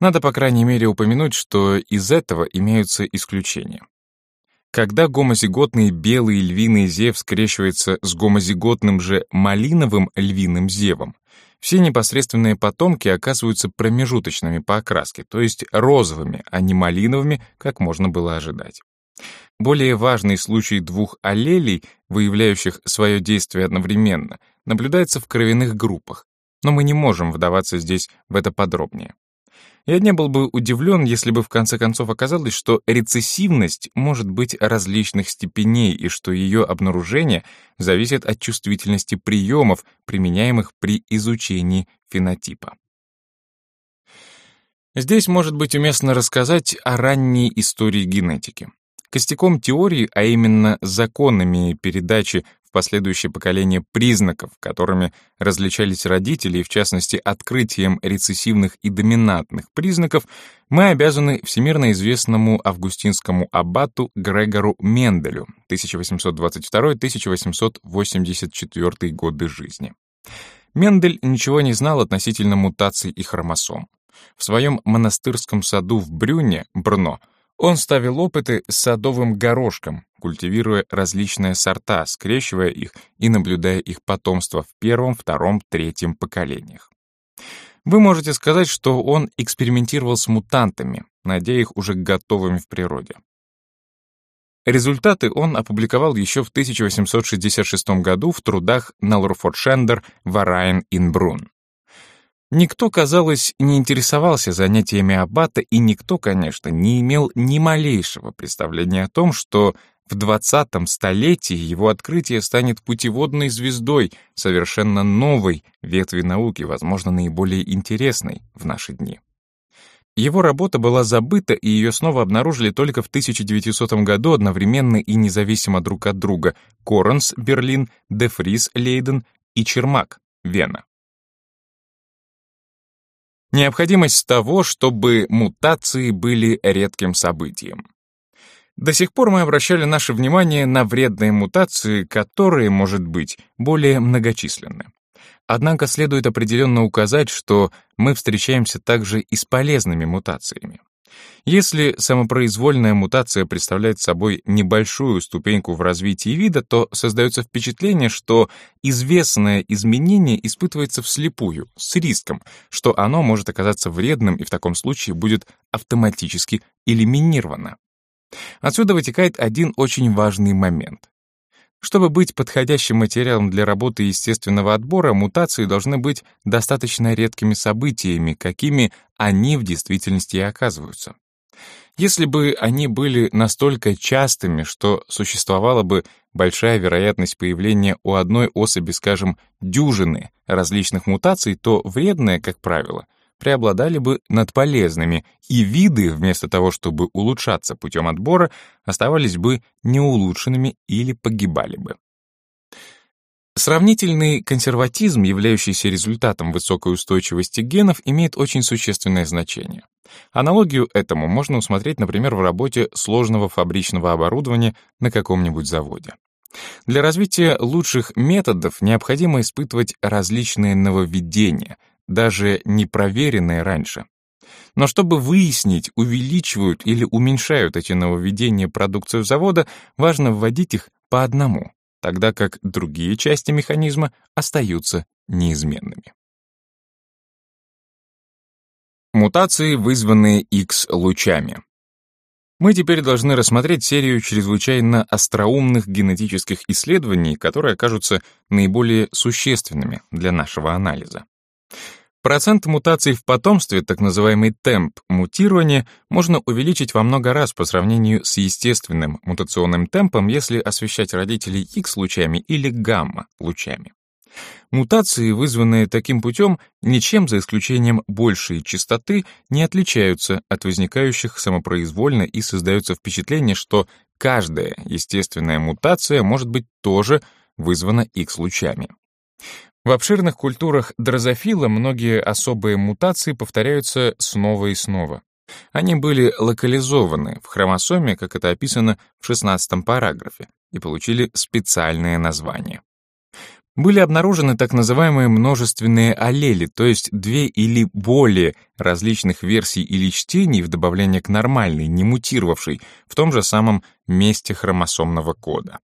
Надо, по крайней мере, упомянуть, что из этого имеются исключения. Когда гомозиготный белый львиный зев скрещивается с гомозиготным же малиновым львиным зевом, все непосредственные потомки оказываются промежуточными по окраске, то есть розовыми, а не малиновыми, как можно было ожидать. Более важный случай двух аллелей, выявляющих свое действие одновременно, наблюдается в кровяных группах, но мы не можем вдаваться здесь в это подробнее. Я не был бы удивлен, если бы в конце концов оказалось, что рецессивность может быть различных степеней и что ее обнаружение зависит от чувствительности приемов, применяемых при изучении фенотипа. Здесь может быть уместно рассказать о ранней истории генетики. Костяком теории, а именно законами передачи последующее поколение признаков, которыми различались родители, и в частности открытием рецессивных и доминантных признаков, мы обязаны всемирно известному августинскому аббату Грегору Менделю 1822-1884 годы жизни. Мендель ничего не знал относительно мутаций и хромосом. В своем монастырском саду в Брюне, Брно, он ставил опыты с садовым горошком, культивируя различные сорта, скрещивая их и наблюдая их потомство в первом, втором, третьем поколениях. Вы можете сказать, что он экспериментировал с мутантами, найдя их уже готовыми в природе. Результаты он опубликовал еще в 1866 году в трудах Налурфордшендер «Варайн Инбрун». Никто, казалось, не интересовался занятиями аббата, и никто, конечно, не имел ни малейшего представления о том, что в 20-м столетии его открытие станет путеводной звездой совершенно новой ветви науки, возможно, наиболее интересной в наши дни. Его работа была забыта, и ее снова обнаружили только в 1900 году одновременно и независимо друг от друга Коренс, Берлин, Дефрис, Лейден и Чермак, Вена. Необходимость того, чтобы мутации были редким событием. До сих пор мы обращали наше внимание на вредные мутации, которые, может быть, более многочисленны. Однако следует определенно указать, что мы встречаемся также и с полезными мутациями. Если самопроизвольная мутация представляет собой небольшую ступеньку в развитии вида, то создается впечатление, что известное изменение испытывается вслепую, с риском, что оно может оказаться вредным и в таком случае будет автоматически элиминировано. Отсюда вытекает один очень важный момент. Чтобы быть подходящим материалом для работы естественного отбора, мутации должны быть достаточно редкими событиями, какими они в действительности и оказываются. Если бы они были настолько частыми, что существовала бы большая вероятность появления у одной особи, скажем, дюжины различных мутаций, то вредные, как правило, преобладали бы над полезными, и виды, вместо того, чтобы улучшаться путем отбора, оставались бы неулучшенными или погибали бы. Сравнительный консерватизм, являющийся результатом высокой устойчивости генов, имеет очень существенное значение. Аналогию этому можно усмотреть, например, в работе сложного фабричного оборудования на каком-нибудь заводе. Для развития лучших методов необходимо испытывать различные нововведения, даже не проверенные раньше. Но чтобы выяснить, увеличивают или уменьшают эти нововведения продукцию завода, важно вводить их по одному, тогда как другие части механизма остаются неизменными. Мутации, вызванные X-лучами. Мы теперь должны рассмотреть серию чрезвычайно остроумных генетических исследований, которые окажутся наиболее существенными для нашего анализа. Процент мутаций в потомстве, так называемый темп мутирования, можно увеличить во много раз по сравнению с естественным мутационным темпом, если освещать родителей X-лучами или гамма-лучами. Мутации, вызванные таким путем, ничем за исключением большей частоты не отличаются от возникающих самопроизвольно и создается впечатление, что каждая естественная мутация может быть тоже вызвана X-лучами. В обширных культурах дрозофила многие особые мутации повторяются снова и снова. Они были локализованы в хромосоме, как это описано в 16 параграфе, и получили специальное название. Были обнаружены так называемые множественные аллели, то есть две или более различных версий или чтений в добавление к нормальной, не мутировавшей, в том же самом месте хромосомного кода.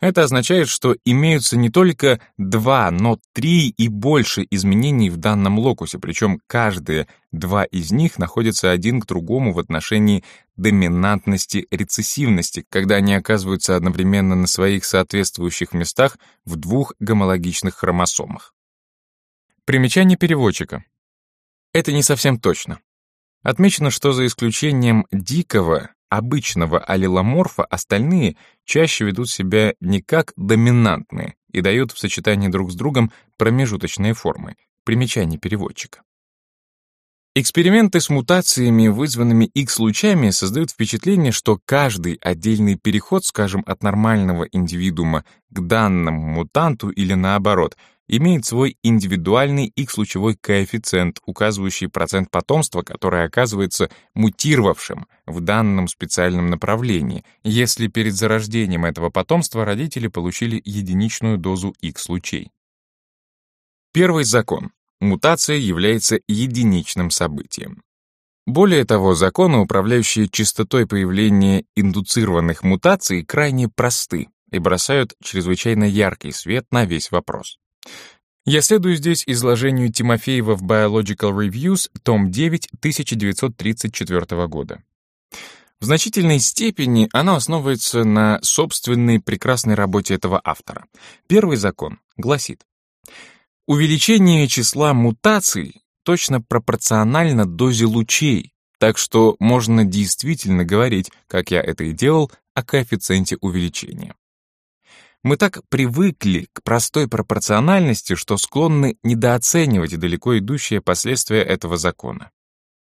Это означает, что имеются не только два, но три и больше изменений в данном локусе, причем каждые два из них находятся один к другому в отношении доминантности рецессивности, когда они оказываются одновременно на своих соответствующих местах в двух гомологичных хромосомах. Примечание переводчика. Это не совсем точно. Отмечено, что за исключением дикого, обычного аллеломорфа остальные чаще ведут себя не как доминантные и дают в сочетании друг с другом промежуточные формы, примечание переводчика. Эксперименты с мутациями, вызванными X-лучами, создают впечатление, что каждый отдельный переход, скажем, от нормального индивидуума к данному мутанту или наоборот, имеет свой индивидуальный X-лучевой коэффициент, указывающий процент потомства, которое оказывается мутировавшим в данном специальном направлении, если перед зарождением этого потомства родители получили единичную дозу X-лучей. Первый закон. Мутация является единичным событием. Более того, законы, управляющие частотой появления индуцированных мутаций, крайне просты и бросают чрезвычайно яркий свет на весь вопрос. Я следую здесь изложению Тимофеева в Biological Reviews, том 9, 1934 года. В значительной степени оно основывается на собственной прекрасной работе этого автора. Первый закон гласит, Увеличение числа мутаций точно пропорционально дозе лучей, так что можно действительно говорить, как я это и делал, о коэффициенте увеличения. Мы так привыкли к простой пропорциональности, что склонны недооценивать далеко идущие последствия этого закона.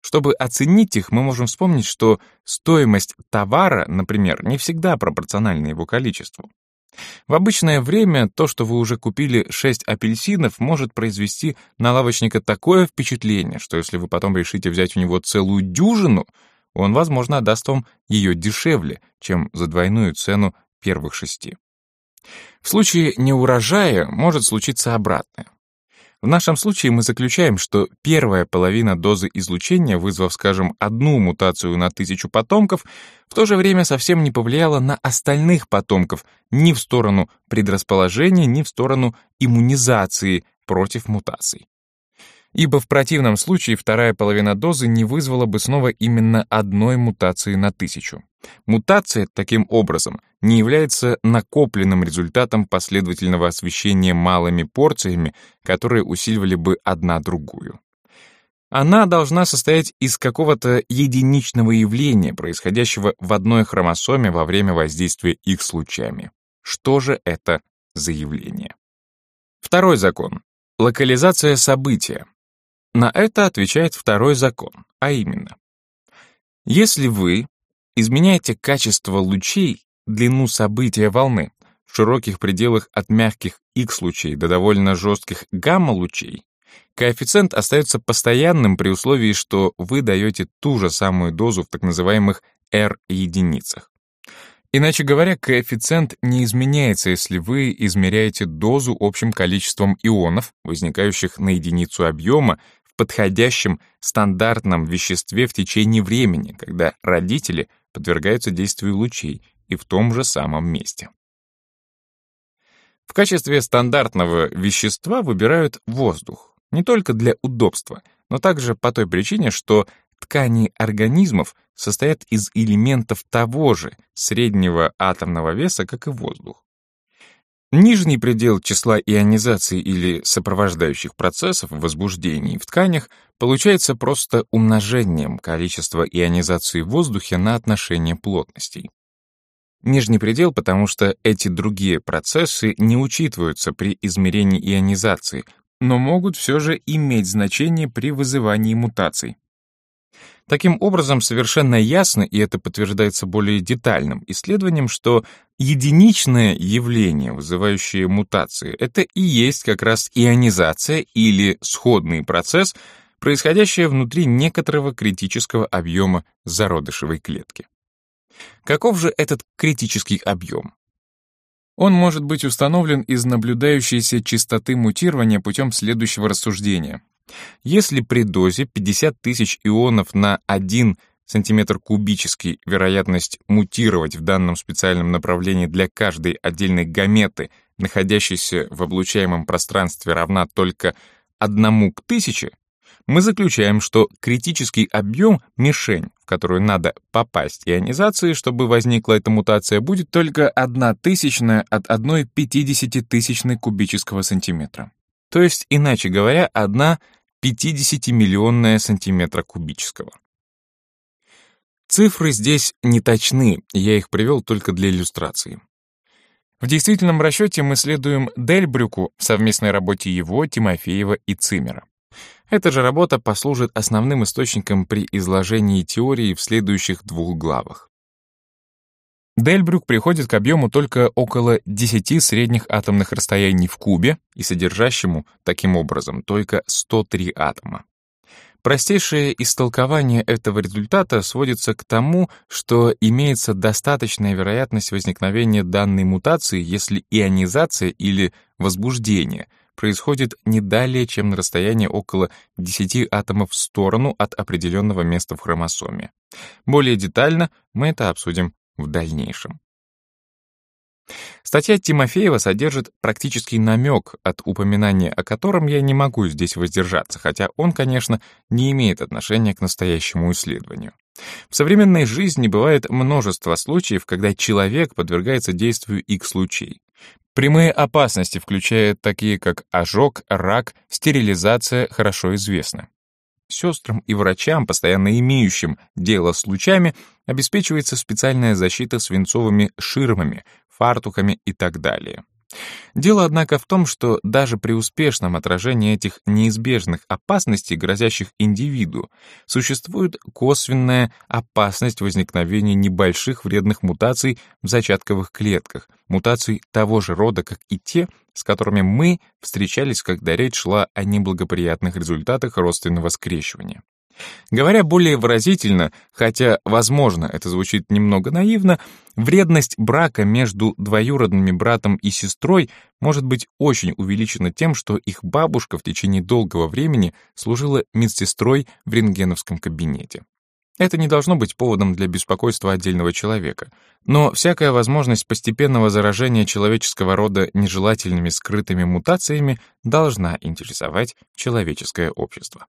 Чтобы оценить их, мы можем вспомнить, что стоимость товара, например, не всегда пропорциональна его количеству. В обычное время то, что вы уже купили 6 апельсинов, может произвести на лавочника такое впечатление, что если вы потом решите взять у него целую дюжину, он, возможно, отдаст вам ее дешевле, чем за двойную цену первых шести. В случае неурожая может случиться обратное. В нашем случае мы заключаем, что первая половина дозы излучения, вызвав, скажем, одну мутацию на тысячу потомков, в то же время совсем не повлияла на остальных потомков ни в сторону предрасположения, ни в сторону иммунизации против мутаций ибо в противном случае вторая половина дозы не вызвала бы снова именно одной мутации на тысячу. Мутация, таким образом, не является накопленным результатом последовательного освещения малыми порциями, которые усиливали бы одна другую. Она должна состоять из какого-то единичного явления, происходящего в одной хромосоме во время воздействия их с лучами. Что же это за явление? Второй закон. Локализация события. На это отвечает второй закон, а именно, если вы изменяете качество лучей, длину события волны, в широких пределах от мягких X-лучей до довольно жестких гамма-лучей, коэффициент остается постоянным при условии, что вы даете ту же самую дозу в так называемых R-единицах. Иначе говоря, коэффициент не изменяется, если вы измеряете дозу общим количеством ионов, возникающих на единицу объема подходящем стандартном веществе в течение времени, когда родители подвергаются действию лучей и в том же самом месте. В качестве стандартного вещества выбирают воздух, не только для удобства, но также по той причине, что ткани организмов состоят из элементов того же среднего атомного веса, как и воздух. Нижний предел числа ионизации или сопровождающих процессов в возбуждении в тканях получается просто умножением количества ионизации в воздухе на отношение плотностей. Нижний предел, потому что эти другие процессы не учитываются при измерении ионизации, но могут все же иметь значение при вызывании мутаций. Таким образом, совершенно ясно, и это подтверждается более детальным исследованием, что единичное явление, вызывающее мутации, это и есть как раз ионизация или сходный процесс, происходящий внутри некоторого критического объема зародышевой клетки. Каков же этот критический объем? Он может быть установлен из наблюдающейся частоты мутирования путем следующего рассуждения. Если при дозе 50 тысяч ионов на 1 сантиметр кубический вероятность мутировать в данном специальном направлении для каждой отдельной гаметы, находящейся в облучаемом пространстве, равна только одному к тысяче, мы заключаем, что критический объем мишень, в которую надо попасть ионизации, чтобы возникла эта мутация, будет только одна тысячная от одной пятидесятитысячной кубического сантиметра. То есть, иначе говоря, одна 50-миллионная сантиметра кубического. Цифры здесь не точны, я их привел только для иллюстрации. В действительном расчете мы следуем Дельбрюку в совместной работе его, Тимофеева и Цимера. Эта же работа послужит основным источником при изложении теории в следующих двух главах. Дельбрюк приходит к объему только около 10 средних атомных расстояний в кубе и содержащему, таким образом, только 103 атома. Простейшее истолкование этого результата сводится к тому, что имеется достаточная вероятность возникновения данной мутации, если ионизация или возбуждение происходит не далее, чем на расстоянии около 10 атомов в сторону от определенного места в хромосоме. Более детально мы это обсудим в дальнейшем. Статья Тимофеева содержит практический намек, от упоминания о котором я не могу здесь воздержаться, хотя он, конечно, не имеет отношения к настоящему исследованию. В современной жизни бывает множество случаев, когда человек подвергается действию X-лучей. Прямые опасности, включая такие как ожог, рак, стерилизация, хорошо известны. Сестрам и врачам, постоянно имеющим дело с лучами, обеспечивается специальная защита свинцовыми ширмами, фартуками и так далее. Дело, однако, в том, что даже при успешном отражении этих неизбежных опасностей, грозящих индивиду, существует косвенная опасность возникновения небольших вредных мутаций в зачатковых клетках, мутаций того же рода, как и те, с которыми мы встречались, когда речь шла о неблагоприятных результатах родственного скрещивания. Говоря более выразительно, хотя, возможно, это звучит немного наивно, вредность брака между двоюродными братом и сестрой может быть очень увеличена тем, что их бабушка в течение долгого времени служила медсестрой в рентгеновском кабинете. Это не должно быть поводом для беспокойства отдельного человека, но всякая возможность постепенного заражения человеческого рода нежелательными скрытыми мутациями должна интересовать человеческое общество.